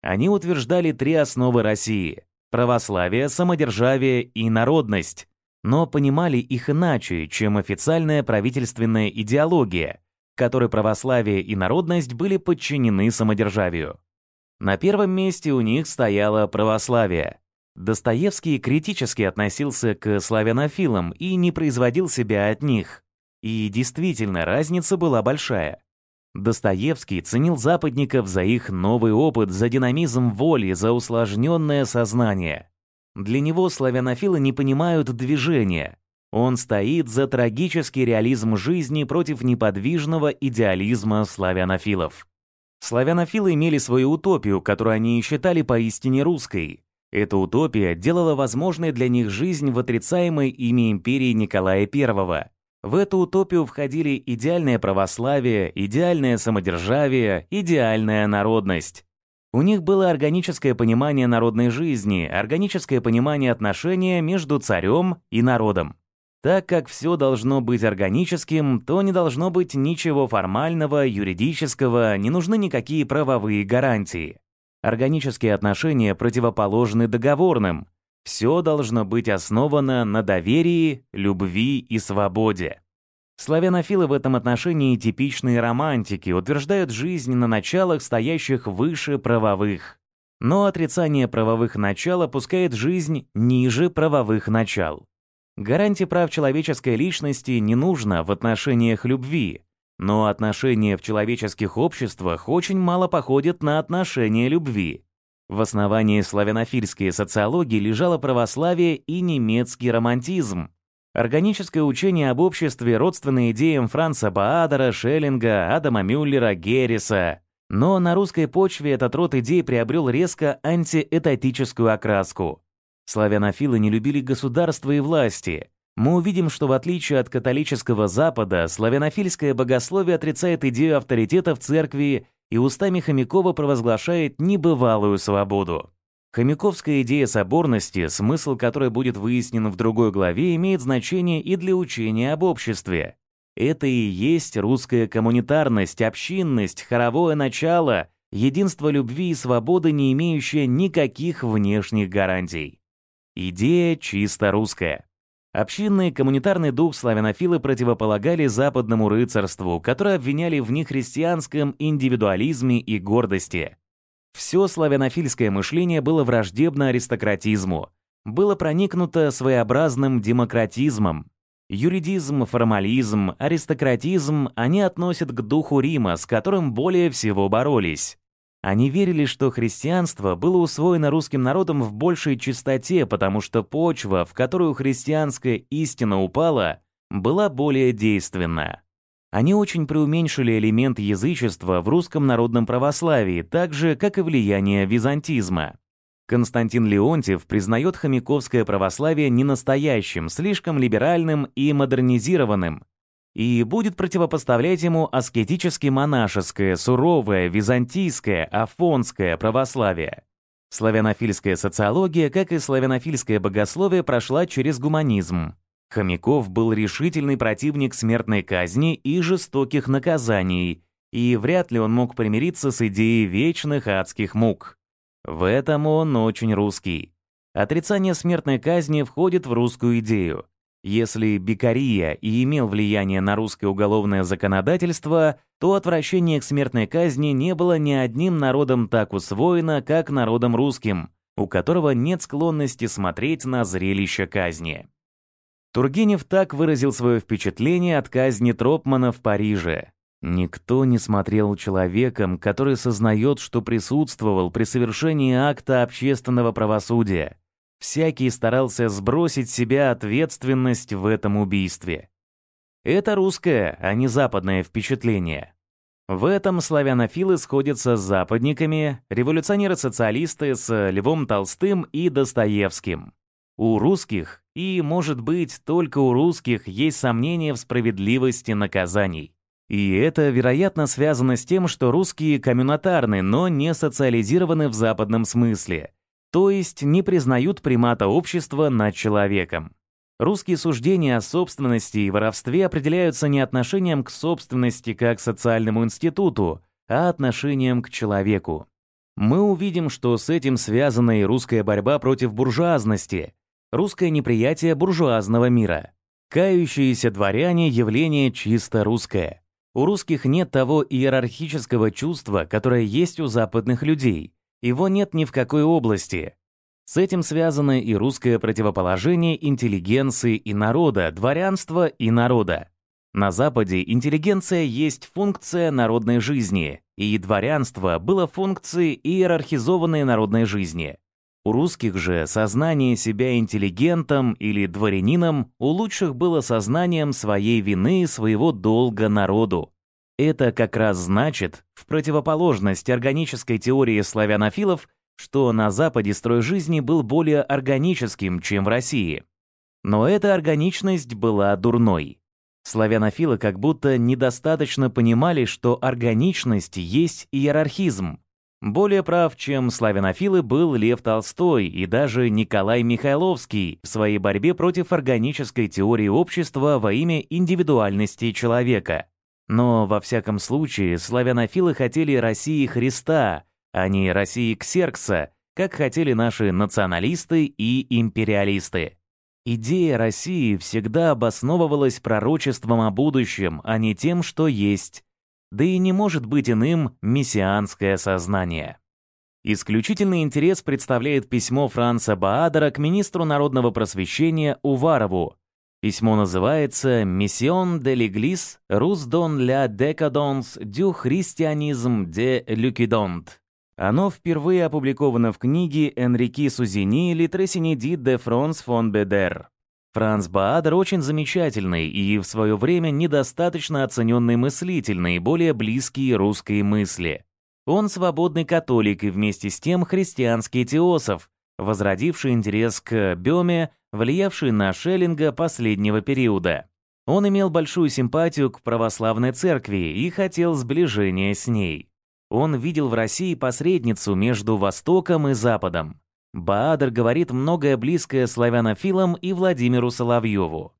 Они утверждали три основы России – православие, самодержавие и народность, но понимали их иначе, чем официальная правительственная идеология, которой православие и народность были подчинены самодержавию. На первом месте у них стояло православие. Достоевский критически относился к славянофилам и не производил себя от них. И действительно, разница была большая. Достоевский ценил западников за их новый опыт, за динамизм воли, за усложненное сознание. Для него славянофилы не понимают движения. Он стоит за трагический реализм жизни против неподвижного идеализма славянофилов. Славянофилы имели свою утопию, которую они считали поистине русской. Эта утопия делала возможной для них жизнь в отрицаемой ими империи Николая I, в эту утопию входили идеальное православие, идеальное самодержавие, идеальная народность. У них было органическое понимание народной жизни, органическое понимание отношения между царем и народом. Так как все должно быть органическим, то не должно быть ничего формального, юридического, не нужны никакие правовые гарантии. Органические отношения противоположны договорным. Все должно быть основано на доверии, любви и свободе. Славянофилы в этом отношении типичные романтики, утверждают жизнь на началах, стоящих выше правовых. Но отрицание правовых начал опускает жизнь ниже правовых начал. Гарантии прав человеческой личности не нужно в отношениях любви, но отношения в человеческих обществах очень мало походят на отношения любви. В основании славянофильской социологии лежало православие и немецкий романтизм. Органическое учение об обществе родственное идеям Франца Баадера, Шеллинга, Адама Мюллера, Герриса. Но на русской почве этот род идей приобрел резко антиэтатическую окраску. Славянофилы не любили государства и власти. Мы увидим, что в отличие от католического Запада, славянофильское богословие отрицает идею авторитета в церкви и устами Хомякова провозглашает небывалую свободу. Хомяковская идея соборности, смысл которой будет выяснен в другой главе, имеет значение и для учения об обществе. Это и есть русская коммунитарность, общинность, хоровое начало, единство любви и свободы, не имеющее никаких внешних гарантий. Идея чисто русская. Общинный коммунитарный дух славянофилы противополагали западному рыцарству, которое обвиняли в нехристианском индивидуализме и гордости. Все славянофильское мышление было враждебно аристократизму, было проникнуто своеобразным демократизмом. Юридизм, формализм, аристократизм они относят к духу Рима, с которым более всего боролись. Они верили, что христианство было усвоено русским народом в большей чистоте, потому что почва, в которую христианская истина упала, была более действенна. Они очень преуменьшили элемент язычества в русском народном православии, так же, как и влияние византизма. Константин Леонтьев признает хомяковское православие ненастоящим, слишком либеральным и модернизированным, и будет противопоставлять ему аскетически-монашеское, суровое, византийское, афонское православие. Славянофильская социология, как и славянофильское богословие, прошла через гуманизм. Хомяков был решительный противник смертной казни и жестоких наказаний, и вряд ли он мог примириться с идеей вечных адских мук. В этом он очень русский. Отрицание смертной казни входит в русскую идею. Если Бикария и имел влияние на русское уголовное законодательство, то отвращение к смертной казни не было ни одним народом так усвоено, как народом русским, у которого нет склонности смотреть на зрелище казни. Тургенев так выразил свое впечатление от казни Тропмана в Париже. Никто не смотрел человеком, который сознает, что присутствовал при совершении акта общественного правосудия, Всякий старался сбросить себя ответственность в этом убийстве. Это русское, а не западное впечатление. В этом славянофилы сходятся с западниками, революционеры-социалисты с Львом Толстым и Достоевским. У русских, и, может быть, только у русских, есть сомнения в справедливости наказаний. И это, вероятно, связано с тем, что русские коммунатарны, но не социализированы в западном смысле, то есть не признают примата общества над человеком. Русские суждения о собственности и воровстве определяются не отношением к собственности как социальному институту, а отношением к человеку. Мы увидим, что с этим связана и русская борьба против буржуазности, русское неприятие буржуазного мира. Кающиеся дворяне – явление чисто русское. У русских нет того иерархического чувства, которое есть у западных людей, его нет ни в какой области. С этим связано и русское противоположение интеллигенции и народа, дворянства и народа. На Западе интеллигенция есть функция народной жизни, и дворянство было функцией иерархизованной народной жизни. У русских же сознание себя интеллигентом или дворянином у лучших было сознанием своей вины и своего долга народу. Это как раз значит, в противоположность органической теории славянофилов, что на Западе строй жизни был более органическим, чем в России. Но эта органичность была дурной. Славянофилы как будто недостаточно понимали, что органичность есть иерархизм. Более прав, чем славянофилы, был Лев Толстой и даже Николай Михайловский в своей борьбе против органической теории общества во имя индивидуальности человека. Но, во всяком случае, славянофилы хотели России Христа, а не России Ксеркса, как хотели наши националисты и империалисты. Идея России всегда обосновывалась пророчеством о будущем, а не тем, что есть, да и не может быть иным мессианское сознание. Исключительный интерес представляет письмо Франца Баадера к министру народного просвещения Уварову. Письмо называется «Mission de l'Église rus don la décadence du christianisme de Lucidont». Оно впервые опубликовано в книге Энрики Сузини «Литресинеди де Фронс фон Бедер». Франц Баадер очень замечательный и в свое время недостаточно оцененный мыслитель, наиболее близкий русской мысли. Он свободный католик и вместе с тем христианский теософ, возродивший интерес к Бёме, влиявший на Шеллинга последнего периода. Он имел большую симпатию к православной церкви и хотел сближения с ней. Он видел в России посредницу между Востоком и Западом. Баадр говорит многое близкое славянофилам и Владимиру Соловьеву.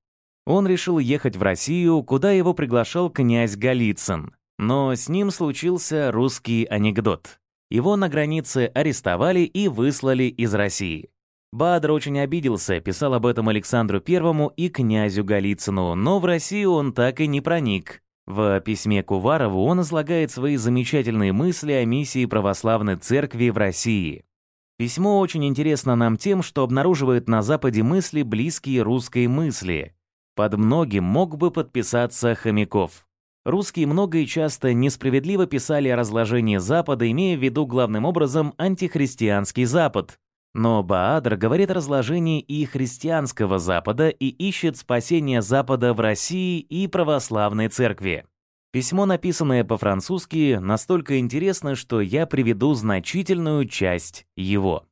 Он решил ехать в Россию, куда его приглашал князь Голицын. Но с ним случился русский анекдот. Его на границе арестовали и выслали из России. Бадр очень обиделся, писал об этом Александру Первому и князю Голицыну, но в Россию он так и не проник. В письме к Уварову он излагает свои замечательные мысли о миссии православной церкви в России. Письмо очень интересно нам тем, что обнаруживает на Западе мысли, близкие русской мысли. Под многим мог бы подписаться Хомяков. Русские много и часто несправедливо писали о разложении Запада, имея в виду главным образом антихристианский Запад. Но Баадр говорит о разложении и христианского Запада и ищет спасения Запада в России и православной церкви. Письмо, написанное по-французски, настолько интересно, что я приведу значительную часть его.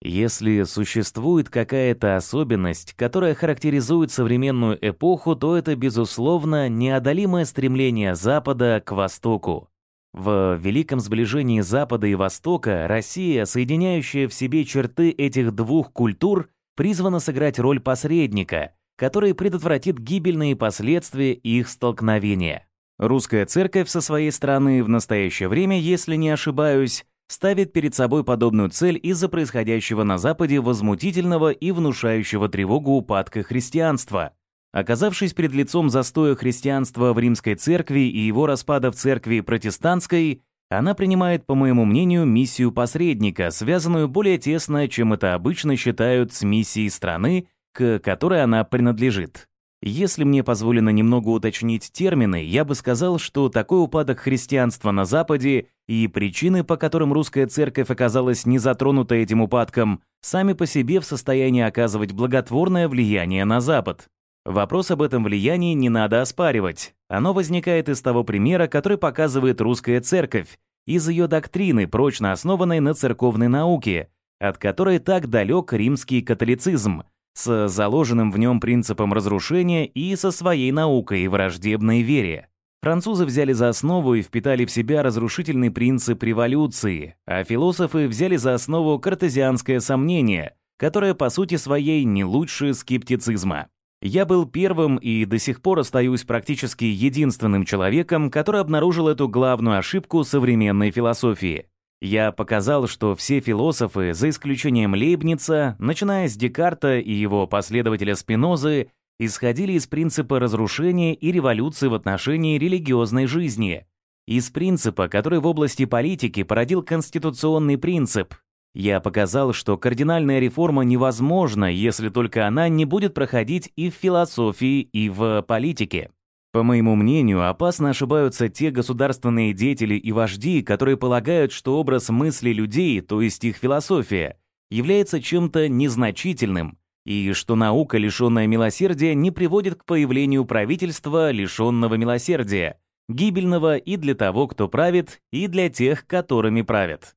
Если существует какая-то особенность, которая характеризует современную эпоху, то это, безусловно, неодолимое стремление Запада к Востоку. В великом сближении Запада и Востока Россия, соединяющая в себе черты этих двух культур, призвана сыграть роль посредника, который предотвратит гибельные последствия их столкновения. Русская церковь со своей стороны в настоящее время, если не ошибаюсь, ставит перед собой подобную цель из-за происходящего на Западе возмутительного и внушающего тревогу упадка христианства. Оказавшись перед лицом застоя христианства в римской церкви и его распада в церкви протестантской, она принимает, по моему мнению, миссию посредника, связанную более тесно, чем это обычно считают с миссией страны, к которой она принадлежит. Если мне позволено немного уточнить термины, я бы сказал, что такой упадок христианства на Западе и причины, по которым русская церковь оказалась не затронута этим упадком, сами по себе в состоянии оказывать благотворное влияние на Запад. Вопрос об этом влиянии не надо оспаривать. Оно возникает из того примера, который показывает русская церковь, из ее доктрины, прочно основанной на церковной науке, от которой так далек римский католицизм, с заложенным в нем принципом разрушения и со своей наукой и враждебной вере. Французы взяли за основу и впитали в себя разрушительный принцип революции, а философы взяли за основу картезианское сомнение, которое по сути своей не лучше скептицизма. Я был первым и до сих пор остаюсь практически единственным человеком, который обнаружил эту главную ошибку современной философии. Я показал, что все философы, за исключением Лейбница, начиная с Декарта и его последователя Спинозы, исходили из принципа разрушения и революции в отношении религиозной жизни, из принципа, который в области политики породил конституционный принцип. Я показал, что кардинальная реформа невозможна, если только она не будет проходить и в философии, и в политике. По моему мнению, опасно ошибаются те государственные деятели и вожди, которые полагают, что образ мысли людей, то есть их философия, является чем-то незначительным, и что наука, лишенная милосердия, не приводит к появлению правительства, лишенного милосердия, гибельного и для того, кто правит, и для тех, которыми правят.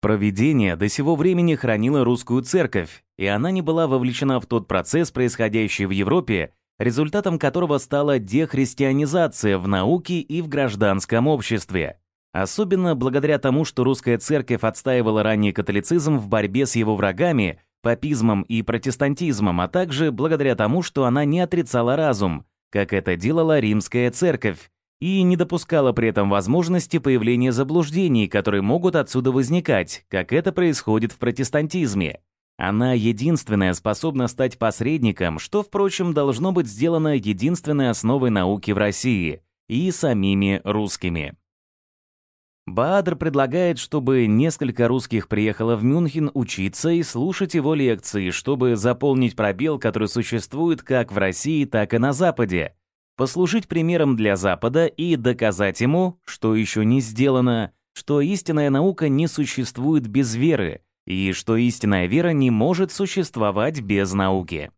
Провидение до сего времени хранило русскую церковь, и она не была вовлечена в тот процесс, происходящий в Европе, результатом которого стала дехристианизация в науке и в гражданском обществе. Особенно благодаря тому, что русская церковь отстаивала ранний католицизм в борьбе с его врагами, папизмом и протестантизмом, а также благодаря тому, что она не отрицала разум, как это делала римская церковь, и не допускала при этом возможности появления заблуждений, которые могут отсюда возникать, как это происходит в протестантизме. Она единственная способна стать посредником, что, впрочем, должно быть сделано единственной основой науки в России и самими русскими. Баадр предлагает, чтобы несколько русских приехало в Мюнхен учиться и слушать его лекции, чтобы заполнить пробел, который существует как в России, так и на Западе, послужить примером для Запада и доказать ему, что еще не сделано, что истинная наука не существует без веры, и что истинная вера не может существовать без науки.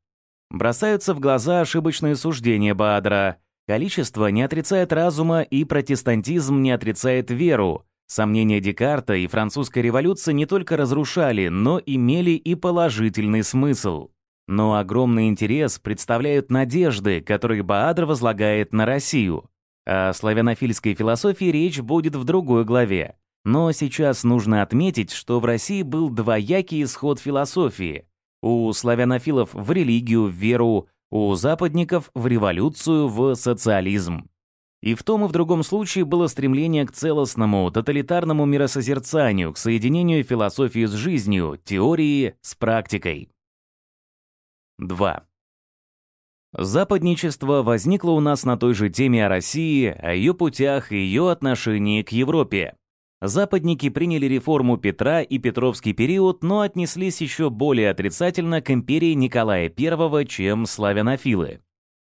Бросаются в глаза ошибочные суждения Баадра. Количество не отрицает разума, и протестантизм не отрицает веру. Сомнения Декарта и французская революция не только разрушали, но имели и положительный смысл. Но огромный интерес представляют надежды, которые Баадр возлагает на Россию. О славянофильской философии речь будет в другой главе. Но сейчас нужно отметить, что в России был двоякий исход философии. У славянофилов в религию, в веру, у западников в революцию, в социализм. И в том и в другом случае было стремление к целостному, тоталитарному миросозерцанию, к соединению философии с жизнью, теории с практикой. 2. Западничество возникло у нас на той же теме о России, о ее путях и ее отношении к Европе. Западники приняли реформу Петра и Петровский период, но отнеслись еще более отрицательно к империи Николая I, чем славянофилы.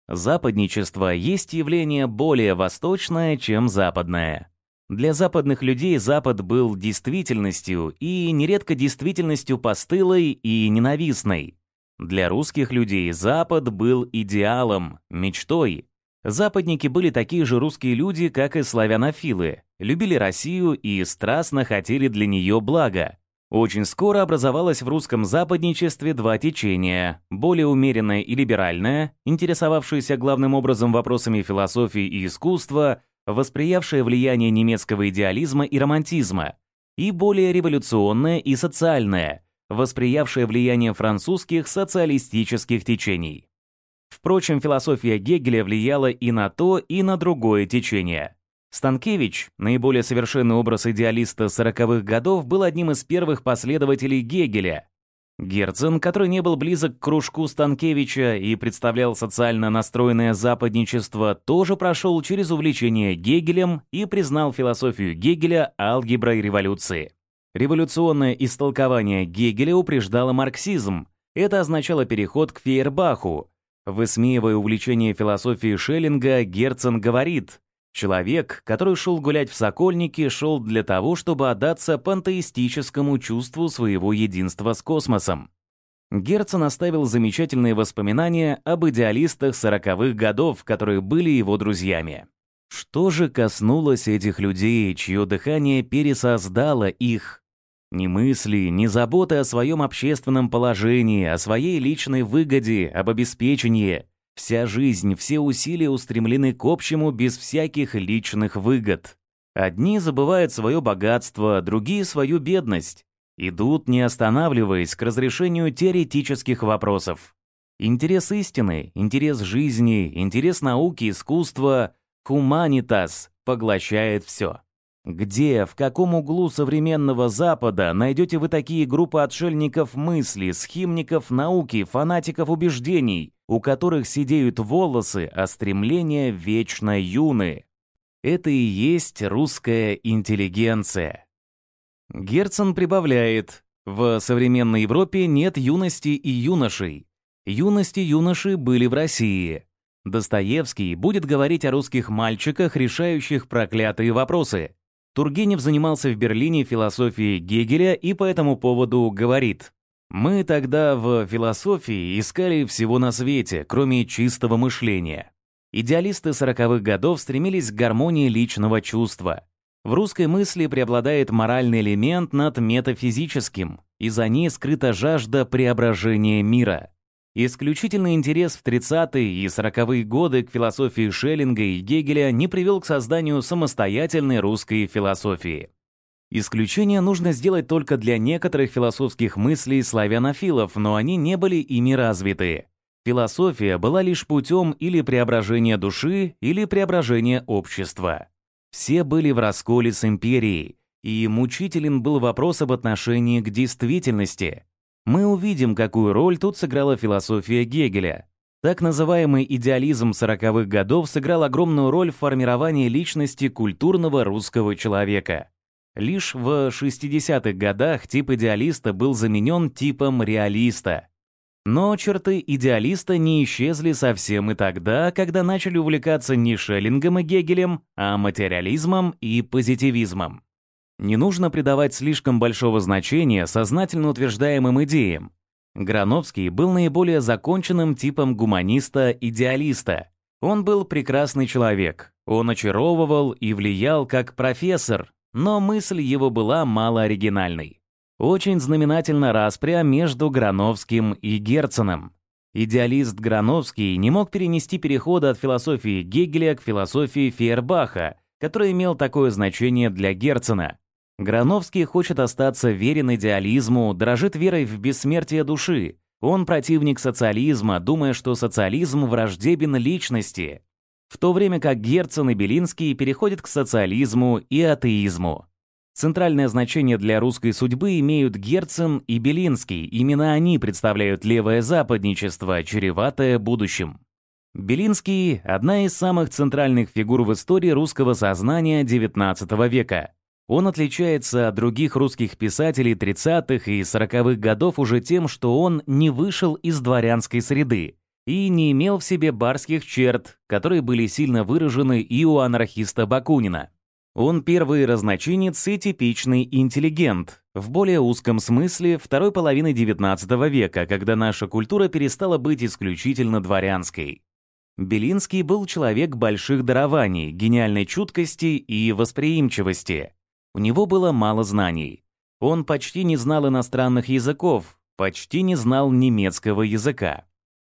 Западничество есть явление более восточное, чем западное. Для западных людей Запад был действительностью, и нередко действительностью постылой и ненавистной. Для русских людей Запад был идеалом, мечтой. Западники были такие же русские люди, как и славянофилы, любили Россию и страстно хотели для нее блага. Очень скоро образовалось в русском западничестве два течения, более умеренное и либеральное, интересовавшееся главным образом вопросами философии и искусства, восприявшее влияние немецкого идеализма и романтизма, и более революционное и социальное, восприявшее влияние французских социалистических течений. Впрочем, философия Гегеля влияла и на то, и на другое течение. Станкевич, наиболее совершенный образ идеалиста сороковых годов, был одним из первых последователей Гегеля. Герцен, который не был близок к кружку Станкевича и представлял социально настроенное западничество, тоже прошел через увлечение Гегелем и признал философию Гегеля алгеброй революции. Революционное истолкование Гегеля упреждало марксизм. Это означало переход к Фейербаху, Высмеивая увлечение философией Шеллинга, Герцен говорит, «Человек, который шел гулять в Сокольнике, шел для того, чтобы отдаться пантеистическому чувству своего единства с космосом». Герцен оставил замечательные воспоминания об идеалистах сороковых годов, которые были его друзьями. Что же коснулось этих людей, чье дыхание пересоздало их? Ни мысли, ни заботы о своем общественном положении, о своей личной выгоде, об обеспечении. Вся жизнь, все усилия устремлены к общему без всяких личных выгод. Одни забывают свое богатство, другие — свою бедность. Идут, не останавливаясь, к разрешению теоретических вопросов. Интерес истины, интерес жизни, интерес науки, искусства, хуманитас поглощает все. Где, в каком углу современного Запада найдете вы такие группы отшельников мысли, схимников науки, фанатиков убеждений, у которых сидеют волосы, а стремления вечно юны? Это и есть русская интеллигенция. Герцен прибавляет, в современной Европе нет юности и юношей. Юности юноши были в России. Достоевский будет говорить о русских мальчиках, решающих проклятые вопросы. Тургенев занимался в Берлине философией Гегеля и по этому поводу говорит «Мы тогда в философии искали всего на свете, кроме чистого мышления. Идеалисты сороковых годов стремились к гармонии личного чувства. В русской мысли преобладает моральный элемент над метафизическим, и за ней скрыта жажда преображения мира. Исключительный интерес в 30-е и 40-е годы к философии Шеллинга и Гегеля не привел к созданию самостоятельной русской философии. Исключение нужно сделать только для некоторых философских мыслей славянофилов, но они не были ими развиты. Философия была лишь путем или преображения души, или преображения общества. Все были в расколе с империей, и мучителен был вопрос об отношении к действительности. Мы увидим, какую роль тут сыграла философия Гегеля. Так называемый идеализм 40-х годов сыграл огромную роль в формировании личности культурного русского человека. Лишь в 60-х годах тип идеалиста был заменен типом реалиста. Но черты идеалиста не исчезли совсем и тогда, когда начали увлекаться не Шеллингом и Гегелем, а материализмом и позитивизмом. Не нужно придавать слишком большого значения сознательно утверждаемым идеям. Грановский был наиболее законченным типом гуманиста-идеалиста. Он был прекрасный человек. Он очаровывал и влиял как профессор, но мысль его была мало оригинальной. Очень знаменательна распря между Грановским и Герценом. Идеалист Грановский не мог перенести перехода от философии Гегеля к философии Фейербаха, который имел такое значение для Герцена. Грановский хочет остаться верен идеализму, дрожит верой в бессмертие души. Он противник социализма, думая, что социализм враждебен личности. В то время как Герцен и Белинский переходят к социализму и атеизму. Центральное значение для русской судьбы имеют Герцен и Белинский. Именно они представляют левое западничество, чреватое будущим. Белинский – одна из самых центральных фигур в истории русского сознания XIX века. Он отличается от других русских писателей 30-х и 40-х годов уже тем, что он не вышел из дворянской среды и не имел в себе барских черт, которые были сильно выражены и у анархиста Бакунина. Он первый разночинец и типичный интеллигент, в более узком смысле второй половины XIX века, когда наша культура перестала быть исключительно дворянской. Белинский был человек больших дарований, гениальной чуткости и восприимчивости. У него было мало знаний. Он почти не знал иностранных языков, почти не знал немецкого языка.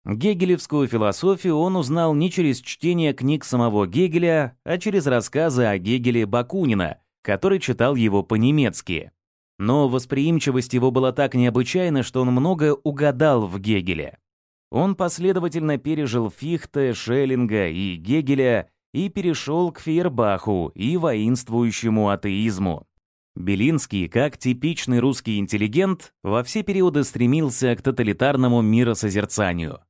Гегелевскую философию он узнал не через чтение книг самого Гегеля, а через рассказы о Гегеле Бакунина, который читал его по-немецки. Но восприимчивость его была так необычайна, что он многое угадал в Гегеле. Он последовательно пережил Фихте, Шеллинга и Гегеля и перешел к Фейербаху и воинствующему атеизму. Белинский, как типичный русский интеллигент, во все периоды стремился к тоталитарному миросозерцанию.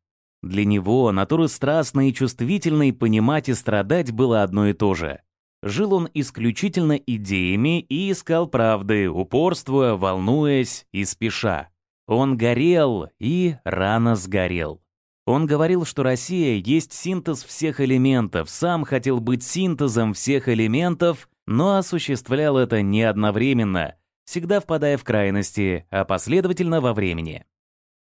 Для него, натуры страстной и чувствительной, понимать и страдать было одно и то же. Жил он исключительно идеями и искал правды, упорствуя, волнуясь и спеша. Он горел и рано сгорел. Он говорил, что Россия есть синтез всех элементов, сам хотел быть синтезом всех элементов, но осуществлял это не одновременно, всегда впадая в крайности, а последовательно во времени.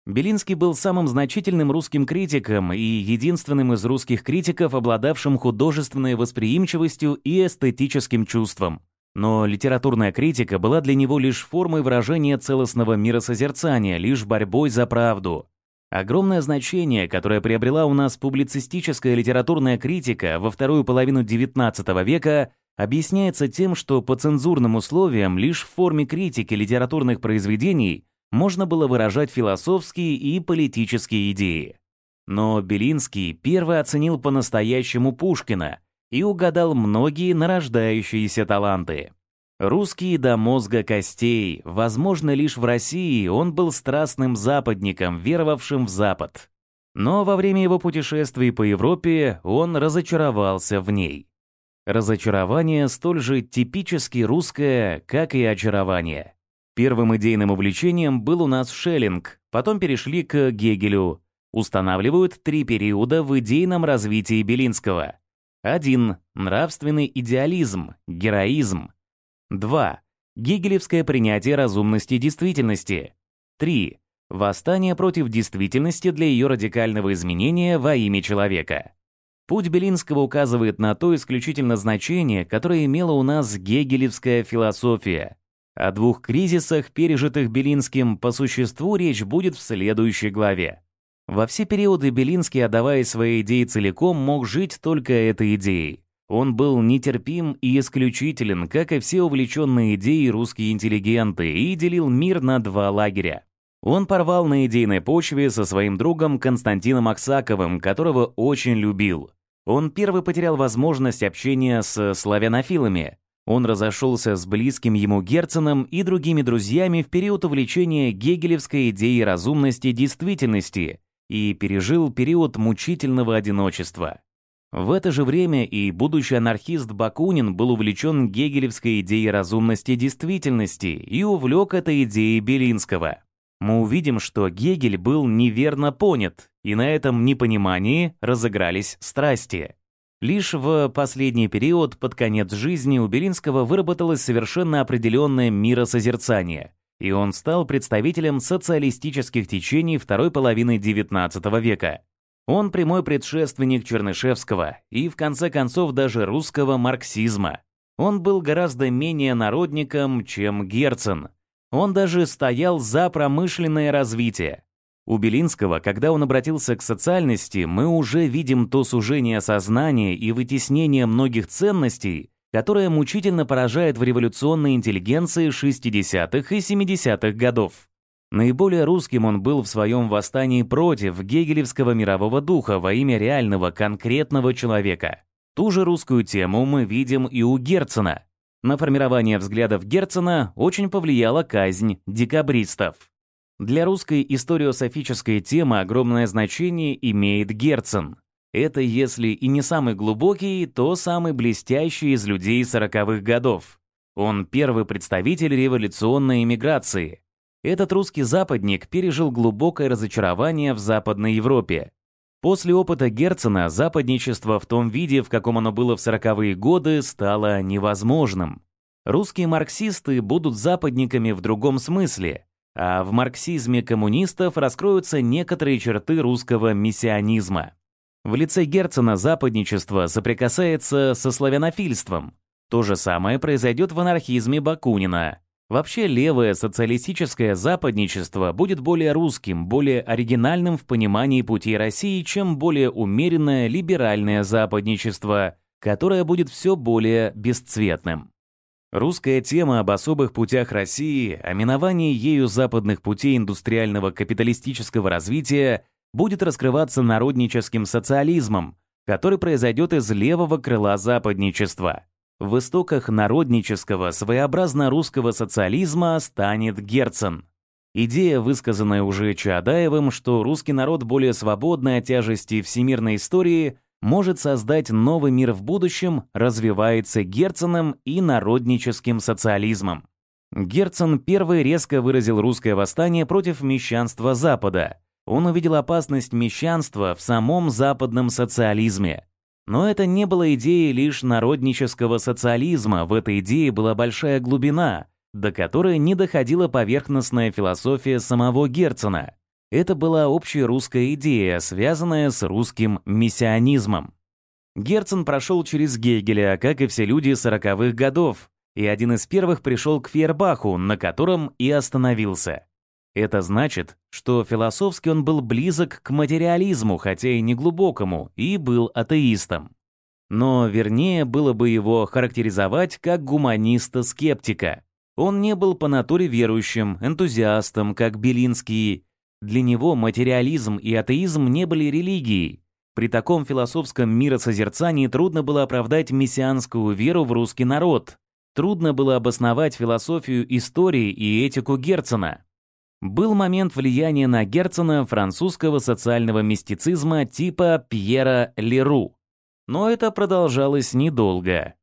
Белинский был самым значительным русским критиком и единственным из русских критиков, обладавшим художественной восприимчивостью и эстетическим чувством. Но литературная критика была для него лишь формой выражения целостного миросозерцания, лишь борьбой за правду. Огромное значение, которое приобрела у нас публицистическая литературная критика во вторую половину XIX века, объясняется тем, что по цензурным условиям лишь в форме критики литературных произведений можно было выражать философские и политические идеи. Но Белинский первый оценил по-настоящему Пушкина и угадал многие нарождающиеся таланты. Русский до мозга костей, возможно, лишь в России он был страстным западником, веровавшим в Запад. Но во время его путешествий по Европе он разочаровался в ней. Разочарование столь же типически русское, как и очарование. Первым идейным увлечением был у нас Шеллинг, потом перешли к Гегелю. Устанавливают три периода в идейном развитии Белинского. Один – нравственный идеализм, героизм – 2. Гегелевское принятие разумности действительности. 3. Восстание против действительности для ее радикального изменения во имя человека. Путь Белинского указывает на то исключительно значение, которое имела у нас гегелевская философия. О двух кризисах, пережитых Белинским, по существу речь будет в следующей главе. Во все периоды Белинский, отдавая свои идеи целиком, мог жить только этой идеей. Он был нетерпим и исключителен, как и все увлеченные идеей русские интеллигенты, и делил мир на два лагеря. Он порвал на идейной почве со своим другом Константином Аксаковым, которого очень любил. Он первый потерял возможность общения с славянофилами. Он разошелся с близким ему Герценом и другими друзьями в период увлечения гегелевской идеей разумности действительности и пережил период мучительного одиночества. В это же время и будущий анархист Бакунин был увлечен гегелевской идеей разумности действительности и увлек этой идеей Белинского. Мы увидим, что Гегель был неверно понят, и на этом непонимании разыгрались страсти. Лишь в последний период, под конец жизни, у Белинского выработалось совершенно определенное миросозерцание, и он стал представителем социалистических течений второй половины XIX века. Он прямой предшественник Чернышевского и, в конце концов, даже русского марксизма. Он был гораздо менее народником, чем Герцен. Он даже стоял за промышленное развитие. У Белинского, когда он обратился к социальности, мы уже видим то сужение сознания и вытеснение многих ценностей, которое мучительно поражает в революционной интеллигенции 60-х и 70-х годов. Наиболее русским он был в своем восстании против гегелевского мирового духа во имя реального, конкретного человека. Ту же русскую тему мы видим и у Герцена. На формирование взглядов Герцена очень повлияла казнь декабристов. Для русской историософической темы огромное значение имеет Герцен. Это, если и не самый глубокий, то самый блестящий из людей сороковых годов. Он первый представитель революционной эмиграции. Этот русский западник пережил глубокое разочарование в Западной Европе. После опыта Герцена западничество в том виде, в каком оно было в сороковые годы, стало невозможным. Русские марксисты будут западниками в другом смысле – а в марксизме коммунистов раскроются некоторые черты русского миссионизма. В лице Герцена западничество соприкасается со славянофильством. То же самое произойдет в анархизме Бакунина. Вообще левое социалистическое западничество будет более русским, более оригинальным в понимании пути России, чем более умеренное либеральное западничество, которое будет все более бесцветным. Русская тема об особых путях России, о миновании ею западных путей индустриального капиталистического развития будет раскрываться народническим социализмом, который произойдет из левого крыла западничества. В истоках народнического, своеобразно русского социализма станет Герцен. Идея, высказанная уже Чаадаевым, что русский народ более свободный от тяжести всемирной истории – может создать новый мир в будущем, развивается Герценом и народническим социализмом. Герцен первый резко выразил русское восстание против мещанства Запада. Он увидел опасность мещанства в самом западном социализме. Но это не было идеей лишь народнического социализма, в этой идее была большая глубина, до которой не доходила поверхностная философия самого Герцена. Это была общая русская идея, связанная с русским миссионизмом. Герцен прошел через Гегеля, как и все люди сороковых годов, и один из первых пришел к Фейербаху, на котором и остановился. Это значит, что философски он был близок к материализму, хотя и не глубокому, и был атеистом. Но вернее было бы его характеризовать как гуманиста-скептика. Он не был по натуре верующим, энтузиастом, как Белинский, для него материализм и атеизм не были религией. При таком философском миросозерцании трудно было оправдать мессианскую веру в русский народ. Трудно было обосновать философию истории и этику Герцена. Был момент влияния на Герцена французского социального мистицизма типа Пьера Леру. Но это продолжалось недолго.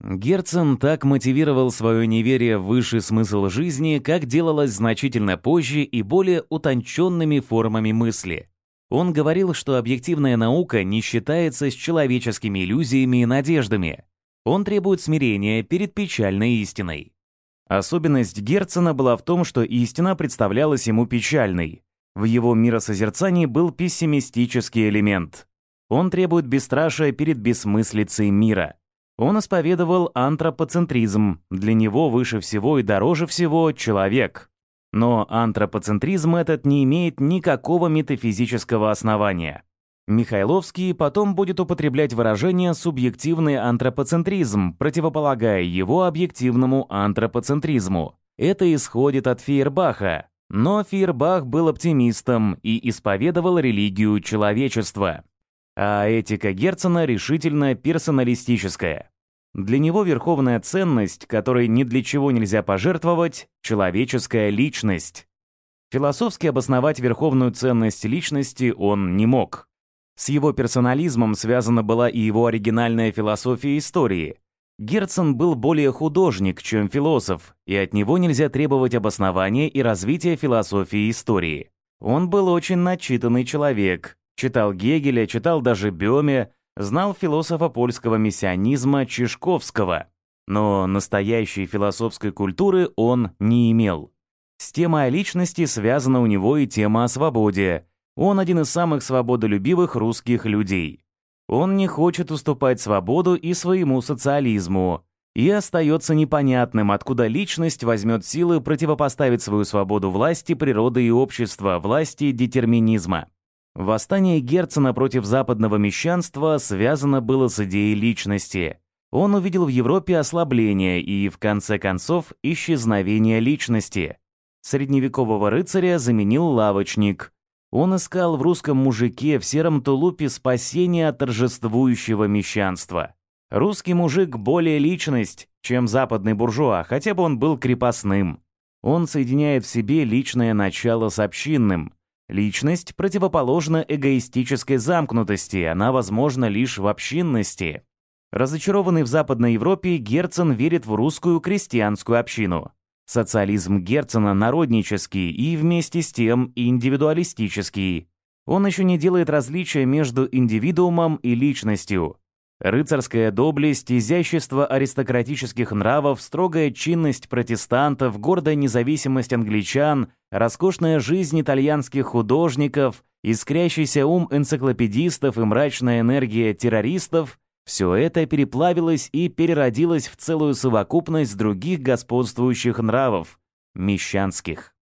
Герцен так мотивировал свое неверие в высший смысл жизни, как делалось значительно позже и более утонченными формами мысли. Он говорил, что объективная наука не считается с человеческими иллюзиями и надеждами. Он требует смирения перед печальной истиной. Особенность Герцена была в том, что истина представлялась ему печальной. В его миросозерцании был пессимистический элемент. Он требует бесстрашия перед бессмыслицей мира – он исповедовал антропоцентризм. Для него выше всего и дороже всего человек. Но антропоцентризм этот не имеет никакого метафизического основания. Михайловский потом будет употреблять выражение «субъективный антропоцентризм», противополагая его объективному антропоцентризму. Это исходит от Фейербаха. Но Фейербах был оптимистом и исповедовал религию человечества. А этика Герцена решительно персоналистическая. Для него верховная ценность, которой ни для чего нельзя пожертвовать — человеческая личность. Философски обосновать верховную ценность личности он не мог. С его персонализмом связана была и его оригинальная философия истории. Герцен был более художник, чем философ, и от него нельзя требовать обоснования и развития философии истории. Он был очень начитанный человек, читал Гегеля, читал даже Бёме, знал философа польского мессианизма Чешковского, но настоящей философской культуры он не имел. С темой о личности связана у него и тема о свободе. Он один из самых свободолюбивых русских людей. Он не хочет уступать свободу и своему социализму, и остается непонятным, откуда личность возьмет силы противопоставить свою свободу власти природы и общества, власти детерминизма. Восстание Герцена против западного мещанства связано было с идеей личности. Он увидел в Европе ослабление и, в конце концов, исчезновение личности. Средневекового рыцаря заменил лавочник. Он искал в русском мужике в сером тулупе спасение от торжествующего мещанства. Русский мужик более личность, чем западный буржуа, хотя бы он был крепостным. Он соединяет в себе личное начало с общинным – Личность противоположна эгоистической замкнутости, она возможна лишь в общинности. Разочарованный в Западной Европе, Герцен верит в русскую крестьянскую общину. Социализм Герцена народнический и вместе с тем индивидуалистический. Он еще не делает различия между индивидуумом и личностью. Рыцарская доблесть, изящество аристократических нравов, строгая чинность протестантов, гордая независимость англичан, роскошная жизнь итальянских художников, искрящийся ум энциклопедистов и мрачная энергия террористов — все это переплавилось и переродилось в целую совокупность других господствующих нравов — мещанских.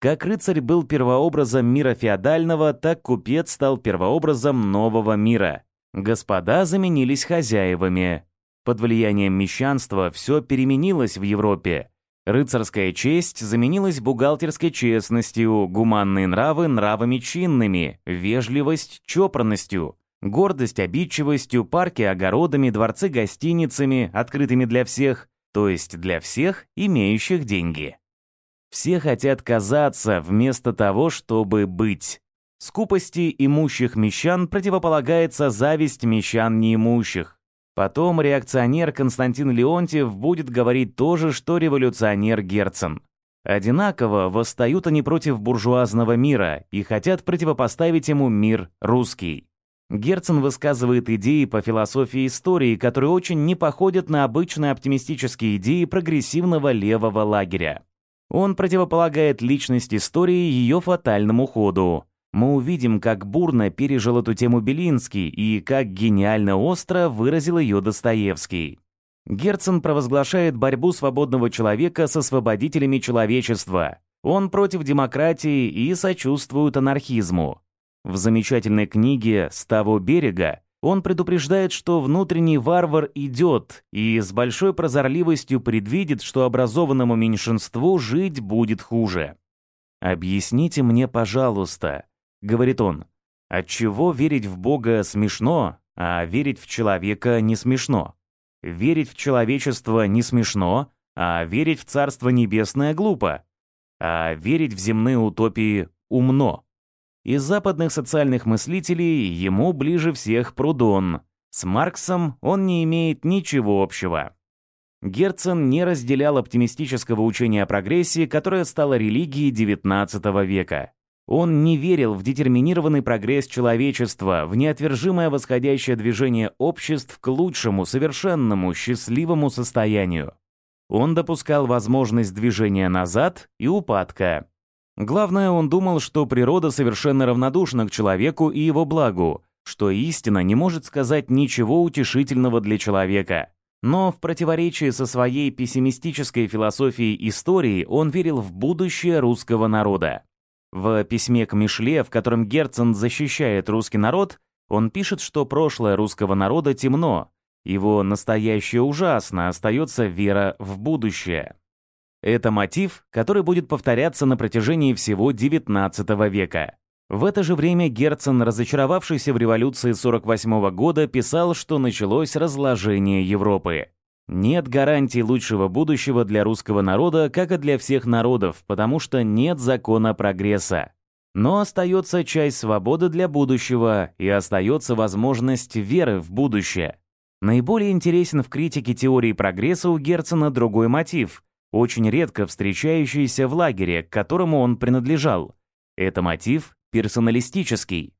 Как рыцарь был первообразом мира феодального, так купец стал первообразом нового мира — Господа заменились хозяевами. Под влиянием мещанства все переменилось в Европе. Рыцарская честь заменилась бухгалтерской честностью, гуманные нравы нравами чинными, вежливость чопорностью, гордость обидчивостью, парки огородами, дворцы гостиницами, открытыми для всех, то есть для всех, имеющих деньги. Все хотят казаться вместо того, чтобы быть. Скупости имущих мещан противополагается зависть мещан неимущих. Потом реакционер Константин Леонтьев будет говорить то же, что революционер Герцен. Одинаково восстают они против буржуазного мира и хотят противопоставить ему мир русский. Герцен высказывает идеи по философии истории, которые очень не походят на обычные оптимистические идеи прогрессивного левого лагеря. Он противополагает личность истории ее фатальному ходу мы увидим, как бурно пережил эту тему Белинский и как гениально остро выразил ее Достоевский. Герцен провозглашает борьбу свободного человека с освободителями человечества. Он против демократии и сочувствует анархизму. В замечательной книге «С того берега» он предупреждает, что внутренний варвар идет и с большой прозорливостью предвидит, что образованному меньшинству жить будет хуже. «Объясните мне, пожалуйста», говорит он, отчего верить в Бога смешно, а верить в человека не смешно? Верить в человечество не смешно, а верить в Царство Небесное глупо, а верить в земные утопии умно. Из западных социальных мыслителей ему ближе всех Прудон. С Марксом он не имеет ничего общего. Герцен не разделял оптимистического учения о прогрессе, которое стало религией XIX века. Он не верил в детерминированный прогресс человечества, в неотвержимое восходящее движение обществ к лучшему, совершенному, счастливому состоянию. Он допускал возможность движения назад и упадка. Главное, он думал, что природа совершенно равнодушна к человеку и его благу, что истина не может сказать ничего утешительного для человека. Но в противоречии со своей пессимистической философией истории он верил в будущее русского народа. В письме к Мишле, в котором Герцен защищает русский народ, он пишет, что прошлое русского народа темно, его настоящее ужасно, остается вера в будущее. Это мотив, который будет повторяться на протяжении всего XIX века. В это же время Герцен, разочаровавшийся в революции 48 года, писал, что началось разложение Европы. Нет гарантий лучшего будущего для русского народа, как и для всех народов, потому что нет закона прогресса. Но остается часть свободы для будущего и остается возможность веры в будущее. Наиболее интересен в критике теории прогресса у Герцена другой мотив, очень редко встречающийся в лагере, к которому он принадлежал. Это мотив персоналистический.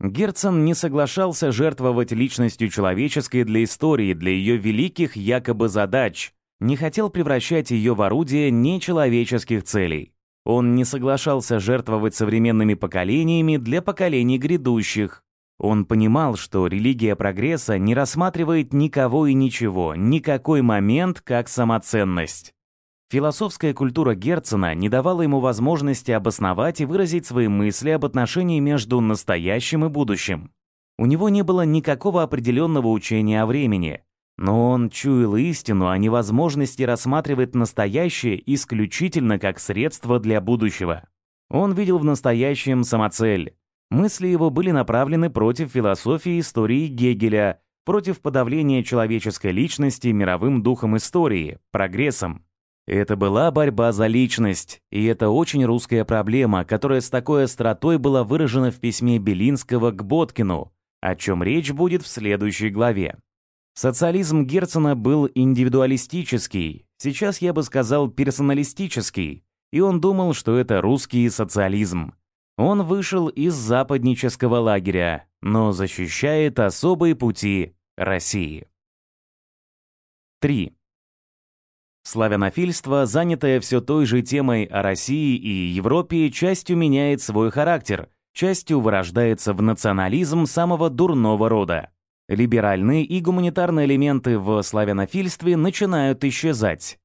Герцен не соглашался жертвовать личностью человеческой для истории, для ее великих якобы задач, не хотел превращать ее в орудие нечеловеческих целей. Он не соглашался жертвовать современными поколениями для поколений грядущих. Он понимал, что религия прогресса не рассматривает никого и ничего, никакой момент как самоценность. Философская культура Герцена не давала ему возможности обосновать и выразить свои мысли об отношении между настоящим и будущим. У него не было никакого определенного учения о времени, но он чуял истину о невозможности рассматривать настоящее исключительно как средство для будущего. Он видел в настоящем самоцель. Мысли его были направлены против философии истории Гегеля, против подавления человеческой личности мировым духом истории, прогрессом. Это была борьба за личность, и это очень русская проблема, которая с такой остротой была выражена в письме Белинского к Боткину, о чем речь будет в следующей главе. Социализм Герцена был индивидуалистический, сейчас я бы сказал персоналистический, и он думал, что это русский социализм. Он вышел из западнического лагеря, но защищает особые пути России. 3. Славянофильство, занятое все той же темой о России и Европе, частью меняет свой характер, частью вырождается в национализм самого дурного рода. Либеральные и гуманитарные элементы в славянофильстве начинают исчезать.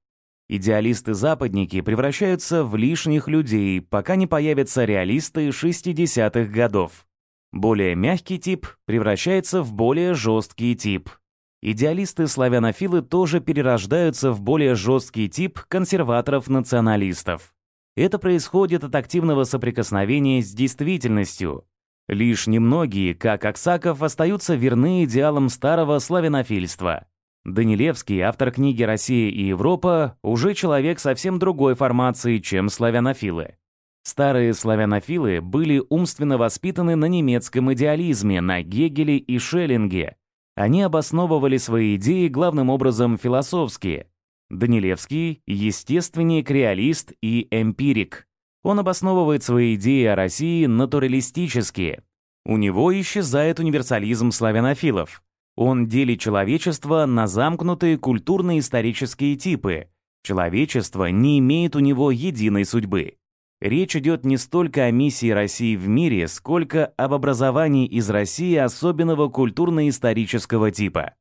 Идеалисты-западники превращаются в лишних людей, пока не появятся реалисты 60-х годов. Более мягкий тип превращается в более жесткий тип – Идеалисты-славянофилы тоже перерождаются в более жесткий тип консерваторов-националистов. Это происходит от активного соприкосновения с действительностью. Лишь немногие, как Аксаков, остаются верны идеалам старого славянофильства. Данилевский, автор книги «Россия и Европа», уже человек совсем другой формации, чем славянофилы. Старые славянофилы были умственно воспитаны на немецком идеализме, на Гегеле и Шеллинге, они обосновывали свои идеи главным образом философские. Данилевский — естественник, реалист и эмпирик. Он обосновывает свои идеи о России натуралистически. У него исчезает универсализм славянофилов. Он делит человечество на замкнутые культурно-исторические типы. Человечество не имеет у него единой судьбы. Речь идет не столько о миссии России в мире, сколько об образовании из России особенного культурно-исторического типа.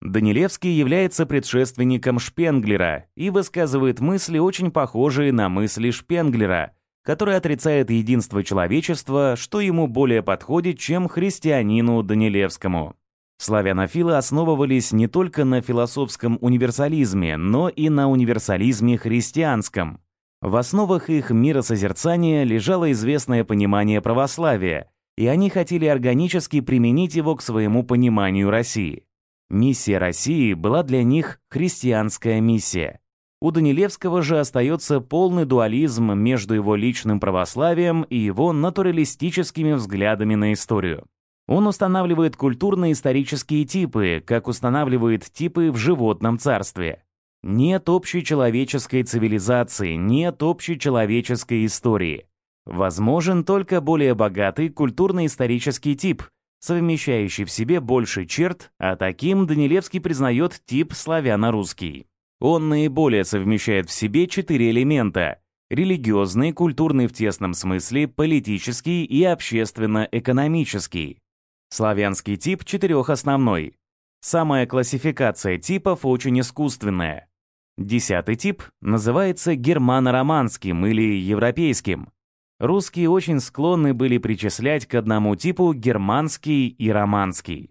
Данилевский является предшественником Шпенглера и высказывает мысли, очень похожие на мысли Шпенглера, который отрицает единство человечества, что ему более подходит, чем христианину Данилевскому. Славянофилы основывались не только на философском универсализме, но и на универсализме христианском. В основах их миросозерцания лежало известное понимание православия, и они хотели органически применить его к своему пониманию России. Миссия России была для них христианская миссия. У Данилевского же остается полный дуализм между его личным православием и его натуралистическими взглядами на историю. Он устанавливает культурно-исторические типы, как устанавливает типы в животном царстве. Нет общей человеческой цивилизации, нет общей человеческой истории. Возможен только более богатый культурно-исторический тип, совмещающий в себе больше черт, а таким Данилевский признает тип славяно-русский. Он наиболее совмещает в себе четыре элемента – религиозный, культурный в тесном смысле, политический и общественно-экономический. Славянский тип четырехосновной Самая классификация типов очень искусственная. Десятый тип называется германо-романским или европейским. Русские очень склонны были причислять к одному типу германский и романский.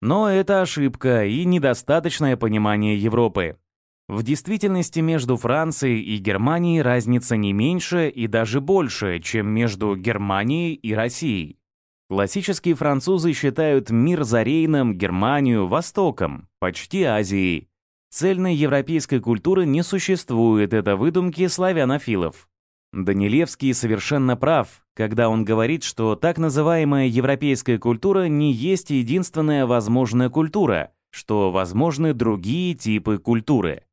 Но это ошибка и недостаточное понимание Европы. В действительности между Францией и Германией разница не меньше и даже больше, чем между Германией и Россией. Классические французы считают мир за Рейном, Германию, Востоком, почти Азией. Цельной европейской культуры не существует, это выдумки славянофилов. Данилевский совершенно прав, когда он говорит, что так называемая европейская культура не есть единственная возможная культура, что возможны другие типы культуры.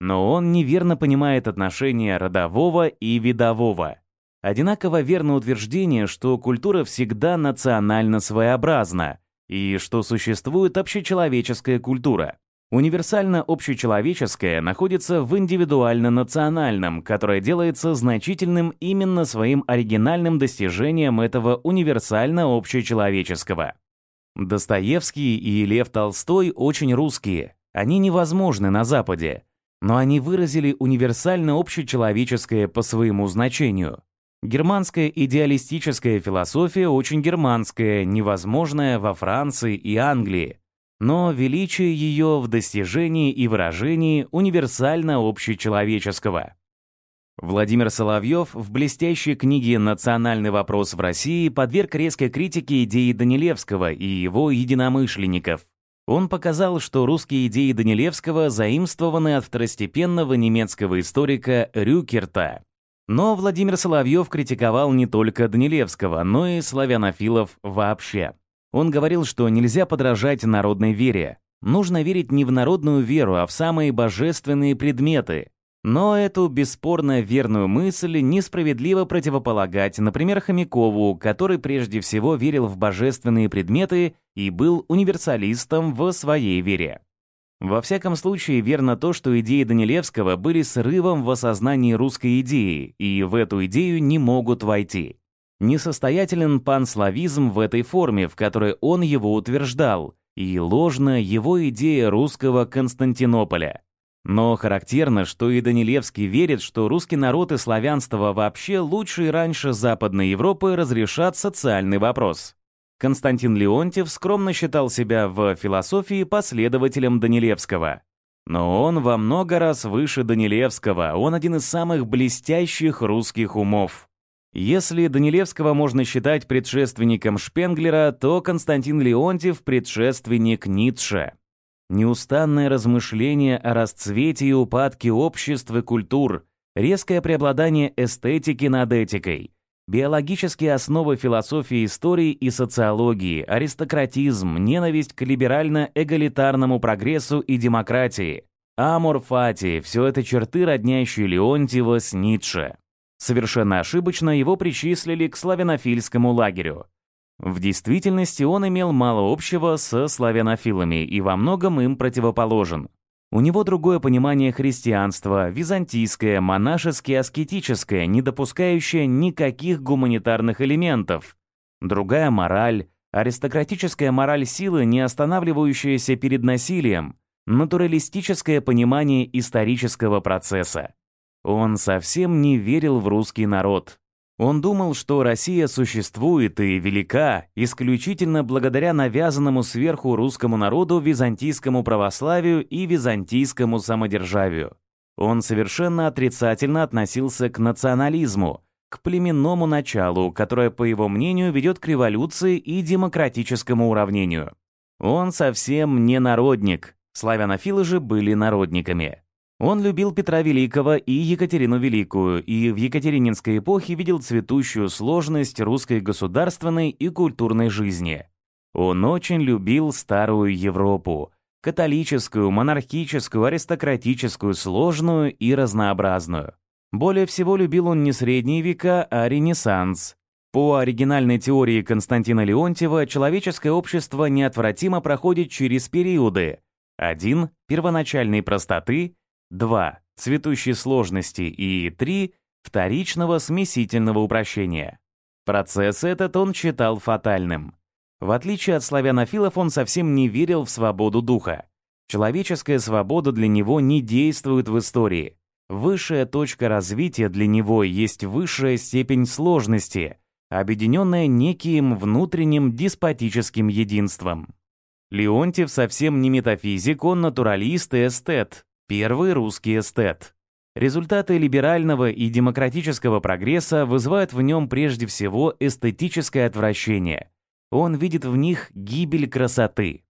Но он неверно понимает отношения родового и видового. Одинаково верно утверждение, что культура всегда национально своеобразна и что существует общечеловеческая культура. Универсально общечеловеческое находится в индивидуально-национальном, которое делается значительным именно своим оригинальным достижением этого универсально общечеловеческого. Достоевский и Лев Толстой очень русские. Они невозможны на Западе, но они выразили универсально общечеловеческое по своему значению. Германская идеалистическая философия очень германская, невозможная во Франции и Англии, но величие ее в достижении и выражении универсально общечеловеческого. Владимир Соловьев в блестящей книге «Национальный вопрос в России» подверг резкой критике идеи Данилевского и его единомышленников. Он показал, что русские идеи Данилевского заимствованы от второстепенного немецкого историка Рюкерта, но Владимир Соловьев критиковал не только Данилевского, но и славянофилов вообще. Он говорил, что нельзя подражать народной вере. Нужно верить не в народную веру, а в самые божественные предметы. Но эту бесспорно верную мысль несправедливо противополагать, например, Хомякову, который прежде всего верил в божественные предметы и был универсалистом в своей вере. Во всяком случае, верно то, что идеи Данилевского были срывом в осознании русской идеи, и в эту идею не могут войти. Несостоятелен панславизм в этой форме, в которой он его утверждал, и ложна его идея русского Константинополя. Но характерно, что и Данилевский верит, что русский народ и славянство вообще лучше и раньше Западной Европы разрешат социальный вопрос. Константин Леонтьев скромно считал себя в философии последователем Данилевского. Но он во много раз выше Данилевского, он один из самых блестящих русских умов. Если Данилевского можно считать предшественником Шпенглера, то Константин Леонтьев — предшественник Ницше. Неустанное размышление о расцвете и упадке обществ и культур, резкое преобладание эстетики над этикой — Биологические основы философии истории и социологии, аристократизм, ненависть к либерально-эгалитарному прогрессу и демократии, амор фати – все это черты, роднящие Леонтьева с Ницше. Совершенно ошибочно его причислили к славянофильскому лагерю. В действительности он имел мало общего со славянофилами и во многом им противоположен. У него другое понимание христианства, византийское, монашески-аскетическое, не допускающее никаких гуманитарных элементов. Другая мораль, аристократическая мораль силы, не останавливающаяся перед насилием, натуралистическое понимание исторического процесса. Он совсем не верил в русский народ. Он думал, что Россия существует и велика исключительно благодаря навязанному сверху русскому народу византийскому православию и византийскому самодержавию. Он совершенно отрицательно относился к национализму, к племенному началу, которое, по его мнению, ведет к революции и демократическому уравнению. Он совсем не народник, славянофилы же были народниками. Он любил Петра Великого и Екатерину Великую, и в Екатерининской эпохе видел цветущую сложность русской государственной и культурной жизни. Он очень любил Старую Европу, католическую, монархическую, аристократическую, сложную и разнообразную. Более всего любил он не средние века, а Ренессанс. По оригинальной теории Константина Леонтьева, человеческое общество неотвратимо проходит через периоды. Один — первоначальной простоты, 2. Цветущей сложности и 3. Вторичного смесительного упрощения. Процесс этот он считал фатальным. В отличие от славянофилов, он совсем не верил в свободу духа. Человеческая свобода для него не действует в истории. Высшая точка развития для него есть высшая степень сложности, объединенная неким внутренним деспотическим единством. Леонтьев совсем не метафизик, он натуралист и эстет, первый русский эстет. Результаты либерального и демократического прогресса вызывают в нем прежде всего эстетическое отвращение. Он видит в них гибель красоты.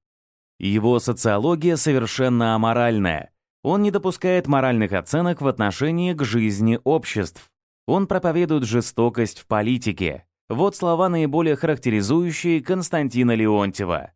Его социология совершенно аморальная. Он не допускает моральных оценок в отношении к жизни обществ. Он проповедует жестокость в политике. Вот слова, наиболее характеризующие Константина Леонтьева.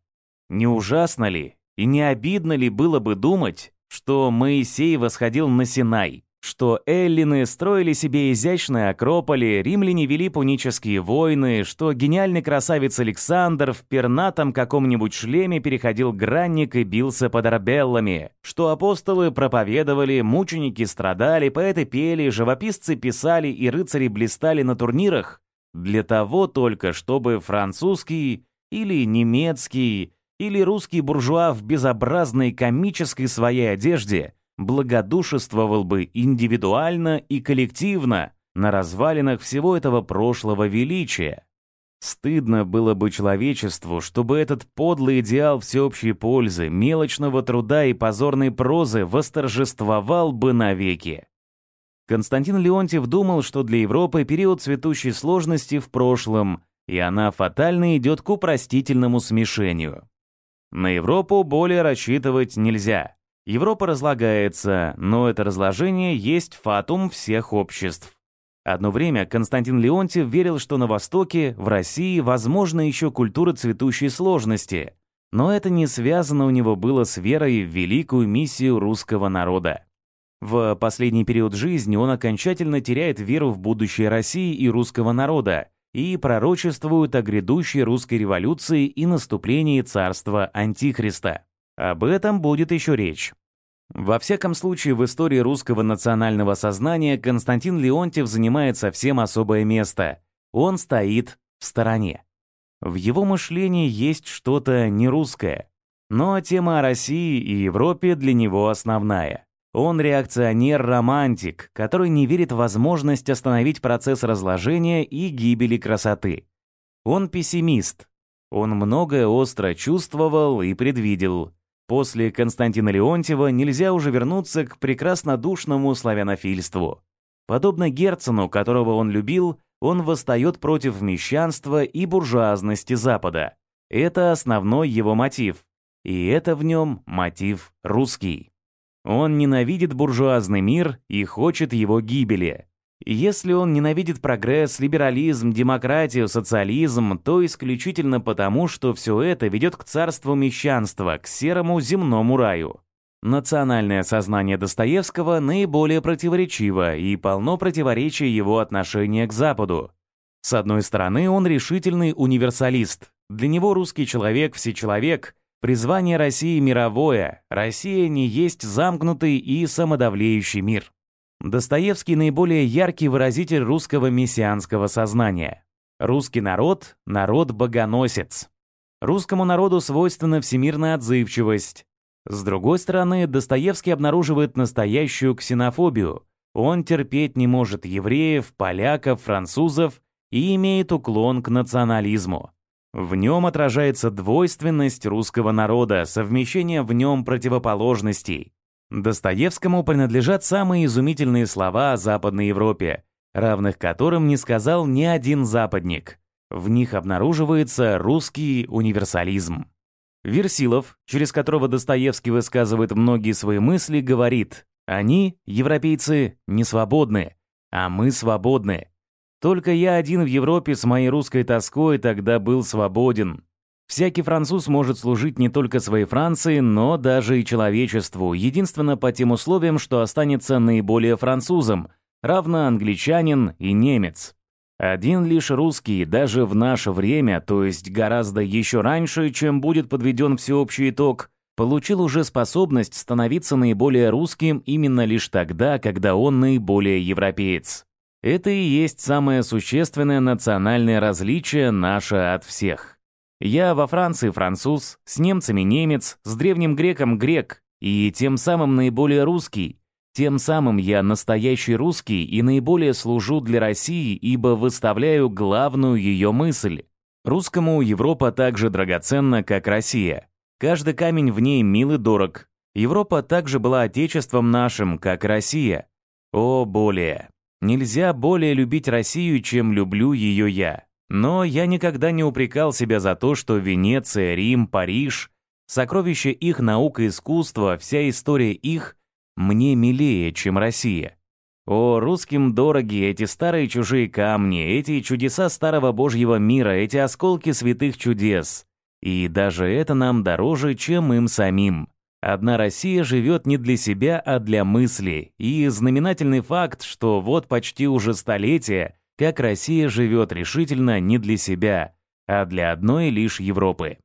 «Не ужасно ли и не обидно ли было бы думать, что Моисей восходил на Синай, что эллины строили себе изящные акрополи, римляне вели пунические войны, что гениальный красавец Александр в пернатом каком-нибудь шлеме переходил гранник и бился под арбеллами, что апостолы проповедовали, мученики страдали, поэты пели, живописцы писали и рыцари блистали на турнирах, для того только, чтобы французский или немецкий или русский буржуа в безобразной комической своей одежде благодушествовал бы индивидуально и коллективно на развалинах всего этого прошлого величия. Стыдно было бы человечеству, чтобы этот подлый идеал всеобщей пользы, мелочного труда и позорной прозы восторжествовал бы навеки. Константин Леонтьев думал, что для Европы период цветущей сложности в прошлом, и она фатально идет к упростительному смешению. На Европу более рассчитывать нельзя. Европа разлагается, но это разложение есть фатум всех обществ. Одно время Константин Леонтьев верил, что на Востоке, в России, возможна еще культура цветущей сложности, но это не связано у него было с верой в великую миссию русского народа. В последний период жизни он окончательно теряет веру в будущее России и русского народа и пророчествует о грядущей русской революции и наступлении царства Антихриста. Об этом будет еще речь. Во всяком случае, в истории русского национального сознания Константин Леонтьев занимает совсем особое место. Он стоит в стороне. В его мышлении есть что-то нерусское. Но тема о России и Европе для него основная. Он реакционер-романтик, который не верит в возможность остановить процесс разложения и гибели красоты. Он пессимист. Он многое остро чувствовал и предвидел. После Константина Леонтьева нельзя уже вернуться к прекраснодушному славянофильству. Подобно Герцену, которого он любил, он восстает против мещанства и буржуазности Запада. Это основной его мотив. И это в нем мотив русский. Он ненавидит буржуазный мир и хочет его гибели. Если он ненавидит прогресс, либерализм, демократию, социализм, то исключительно потому, что все это ведет к царству мещанства, к серому земному раю. Национальное сознание Достоевского наиболее противоречиво и полно противоречий его отношения к Западу. С одной стороны, он решительный универсалист. Для него русский человек – всечеловек, призвание России мировое, Россия не есть замкнутый и самодавлеющий мир. Достоевский наиболее яркий выразитель русского мессианского сознания. Русский народ — народ-богоносец. Русскому народу свойственна всемирная отзывчивость. С другой стороны, Достоевский обнаруживает настоящую ксенофобию. Он терпеть не может евреев, поляков, французов и имеет уклон к национализму. В нем отражается двойственность русского народа, совмещение в нем противоположностей. Достоевскому принадлежат самые изумительные слова о Западной Европе, равных которым не сказал ни один западник. В них обнаруживается русский универсализм. Версилов, через которого Достоевский высказывает многие свои мысли, говорит, «Они, европейцы, не свободны, а мы свободны. Только я один в Европе с моей русской тоской тогда был свободен. Всякий француз может служить не только своей Франции, но даже и человечеству, единственно по тем условиям, что останется наиболее французом, равно англичанин и немец. Один лишь русский, даже в наше время, то есть гораздо еще раньше, чем будет подведен всеобщий итог, получил уже способность становиться наиболее русским именно лишь тогда, когда он наиболее европеец. Это и есть самое существенное национальное различие наше от всех. Я во Франции француз, с немцами немец, с древним греком грек, и тем самым наиболее русский. Тем самым я настоящий русский и наиболее служу для России, ибо выставляю главную ее мысль. Русскому Европа так же драгоценна, как Россия. Каждый камень в ней мил и дорог. Европа также была отечеством нашим, как Россия. О, более. Нельзя более любить Россию, чем люблю ее я. Но я никогда не упрекал себя за то, что Венеция, Рим, Париж, сокровища их наук и искусства, вся история их мне милее, чем Россия. О, русским дороги эти старые чужие камни, эти чудеса старого Божьего мира, эти осколки святых чудес. И даже это нам дороже, чем им самим. Одна Россия живет не для себя, а для мысли. И знаменательный факт, что вот почти уже столетие как Россия живет решительно не для себя, а для одной лишь Европы.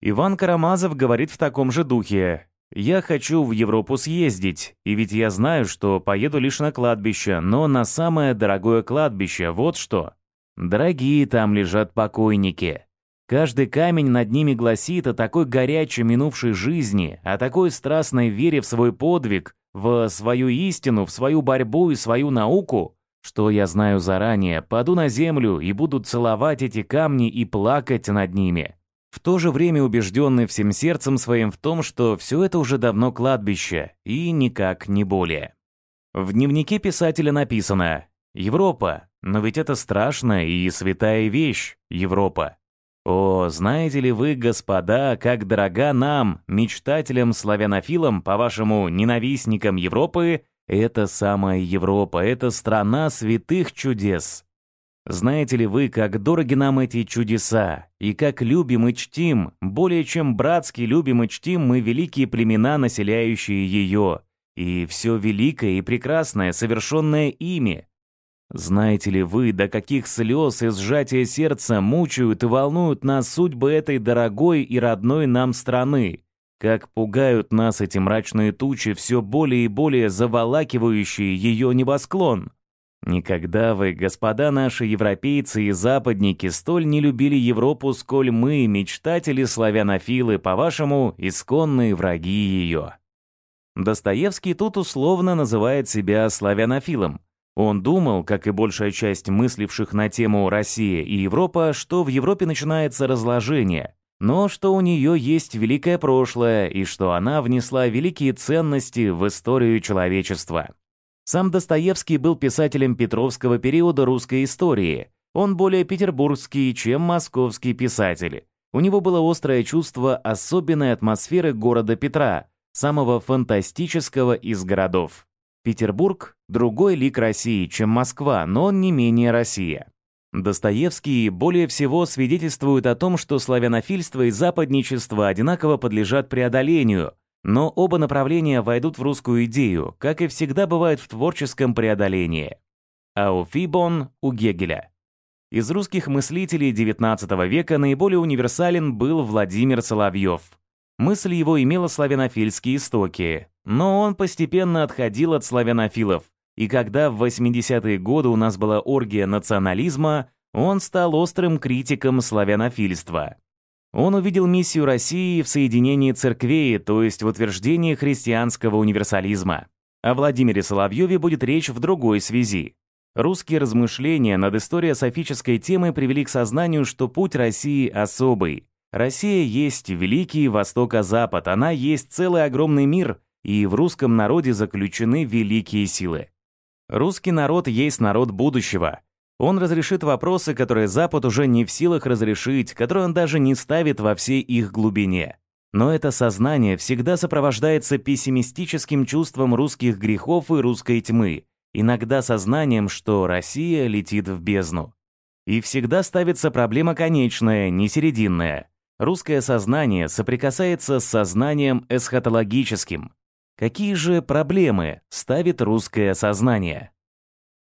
Иван Карамазов говорит в таком же духе. «Я хочу в Европу съездить, и ведь я знаю, что поеду лишь на кладбище, но на самое дорогое кладбище, вот что. Дорогие там лежат покойники. Каждый камень над ними гласит о такой горячей минувшей жизни, о такой страстной вере в свой подвиг, в свою истину, в свою борьбу и свою науку, что я знаю заранее, паду на землю и буду целовать эти камни и плакать над ними. В то же время убежденный всем сердцем своим в том, что все это уже давно кладбище, и никак не более. В дневнике писателя написано «Европа, но ведь это страшная и святая вещь, Европа. О, знаете ли вы, господа, как дорога нам, мечтателям, славянофилам, по-вашему, ненавистникам Европы, это самая Европа, это страна святых чудес. Знаете ли вы, как дороги нам эти чудеса, и как любим и чтим, более чем братски любим и чтим мы великие племена, населяющие ее, и все великое и прекрасное, совершенное ими. Знаете ли вы, до каких слез и сжатия сердца мучают и волнуют нас судьбы этой дорогой и родной нам страны? Как пугают нас эти мрачные тучи, все более и более заволакивающие ее небосклон. Никогда вы, господа наши европейцы и западники, столь не любили Европу, сколь мы, мечтатели славянофилы, по-вашему, исконные враги ее. Достоевский тут условно называет себя славянофилом. Он думал, как и большая часть мысливших на тему «Россия и Европа», что в Европе начинается разложение, но что у нее есть великое прошлое и что она внесла великие ценности в историю человечества. Сам Достоевский был писателем Петровского периода русской истории. Он более петербургский, чем московский писатель. У него было острое чувство особенной атмосферы города Петра, самого фантастического из городов. Петербург — другой лик России, чем Москва, но он не менее Россия. Достоевский более всего свидетельствует о том, что славянофильство и западничество одинаково подлежат преодолению, но оба направления войдут в русскую идею, как и всегда бывает в творческом преодолении. А у Фибон, у Гегеля. Из русских мыслителей XIX века наиболее универсален был Владимир Соловьев. Мысль его имела славянофильские истоки, но он постепенно отходил от славянофилов, и когда в 80-е годы у нас была оргия национализма, он стал острым критиком славянофильства. Он увидел миссию России в соединении церквей, то есть в утверждении христианского универсализма. О Владимире Соловьеве будет речь в другой связи. Русские размышления над историософической темой привели к сознанию, что путь России особый. Россия есть Великий Восток-Запад, она есть целый огромный мир, и в русском народе заключены великие силы. Русский народ есть народ будущего. Он разрешит вопросы, которые Запад уже не в силах разрешить, которые он даже не ставит во всей их глубине. Но это сознание всегда сопровождается пессимистическим чувством русских грехов и русской тьмы, иногда сознанием, что Россия летит в бездну. И всегда ставится проблема конечная, не серединная. Русское сознание соприкасается с сознанием эсхатологическим, Какие же проблемы ставит русское сознание?